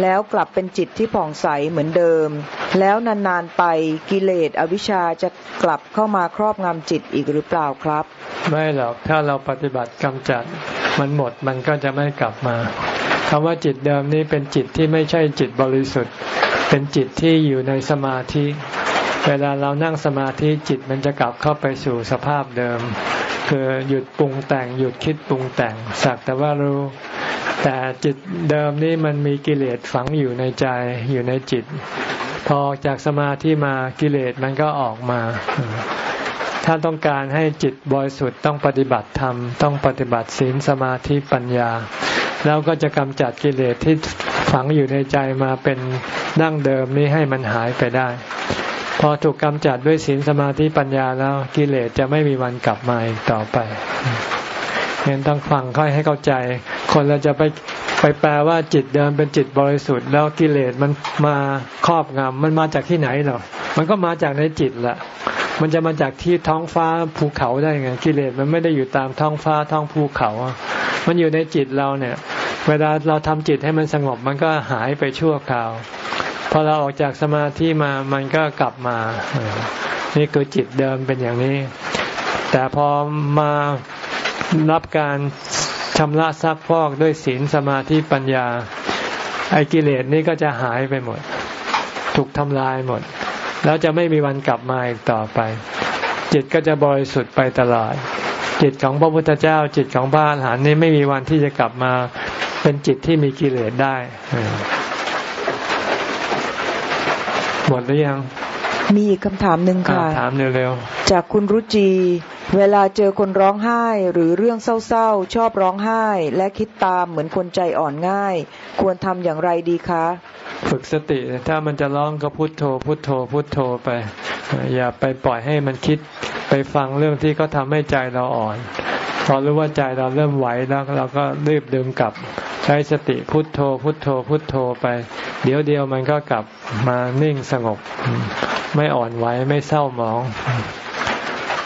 แล้วกลับเป็นจิตที่ผ่องใสเหมือนเดิม แล้วนานๆไปกิเลสอวิชาจะกลับเข้ามาครอบงำจิตอีกหรือเปล่าครับ ไม่หรอกถ้าเราปฏิบัติกำจัดมันหมดมันก็จะไม่กลับมา คำว่าจิตเดิมนี้เป็นจิตที่ไม่ใช่จิตบริสุทธิ์ เป็นจิตที่อยู่ในสมาธิ เวลาเรานั่งสมาธิจิตมันจะกลับเข้าไปสู่สภาพเดิม คือหยุดปรุงแต่งหยุดคิดปรุงแต่งสักแต่ว่ารู้ แต่จิตเดิมนี้มันมีกิเลสฝังอยู่ในใจอยู่ในจิต พอจากสมาธิมากิเลสมันก็ออกมาถ้าต้องการให้จิตบริสุทธิ์ต้องปฏิบัติธรรม ต้องปฏิบัติศีลสมาธิปัญญา แล้วก็จะกำจัดกิเลสที่ฝังอยู่ในใจมาเป็นดั้งเดิมนี้ให้มันหายไปได้ พอถูกกำจัดด้วยศีลสมาธิปัญญาแล้วกิเลสจะไม่มีวันกลับมาอีกต่อไปเห็นต้องฟังค่อยให้เข้าใจ คนเราจะไปไปแปลว่าจิตเดิมเป็นจิตบริสุทธิ์ แล้วกิเลสมันมาครอบงำมันมาจากที่ไหนหรอมันก็มาจากในจิตแหละ มันจะมาจากที่ท้องฟ้าภูเขาได้ไงกิเลสมันไม่ได้อยู่ตามท้องฟ้าท้องภูเขา มันอยู่ในจิตเราเนี่ย เวลาเราทำจิตให้มันสงบมันก็หายไปชั่วคราวพอเราออกจากสมาธิมามันก็กลับมา นี่คือจิตเดิมเป็นอย่างนี้ แต่พอมารับการชำระซักฟอกด้วยศีลสมาธิปัญญา ไอ้กิเลสนี่ก็จะหายไปหมด ถูกทำลายหมด แล้วจะไม่มีวันกลับมาอีกต่อไป จิตก็จะบริสุทธิ์ไปตลอด จิตของพระพุทธเจ้า จิตของพระอรหันต์นี่ไม่มีวันที่จะกลับมาเป็นจิตที่มีกิเลสได้ หมดหรือยัง มีอีกคำถามหนึ่งค่ะ ถามเร็วๆ จากคุณรุจี เวลาเจอคนร้องไห้หรือเรื่องเศร้าๆ ชอบร้องไห้ และคิดตามเหมือนคนใจอ่อนง่าย ควรทำอย่างไรดีคะ ฝึกสติถ้ามันจะร้องก็พุโทโธ พุโทโธ พุโทโธไป อย่าไปปล่อยให้มันคิดไปฟังเรื่องที่เขาทำให้ใจเราอ่อนพอรู้ว่าใจเราเริ่มไหวแล้วเราก็รีบดึงกลับ ใช้สติพุทโธ พุทโธ พุทโธไป เดี๋ยวเดียวมันก็กลับมานิ่งสงบ ไม่อ่อนไหวไม่เศร้าหมอง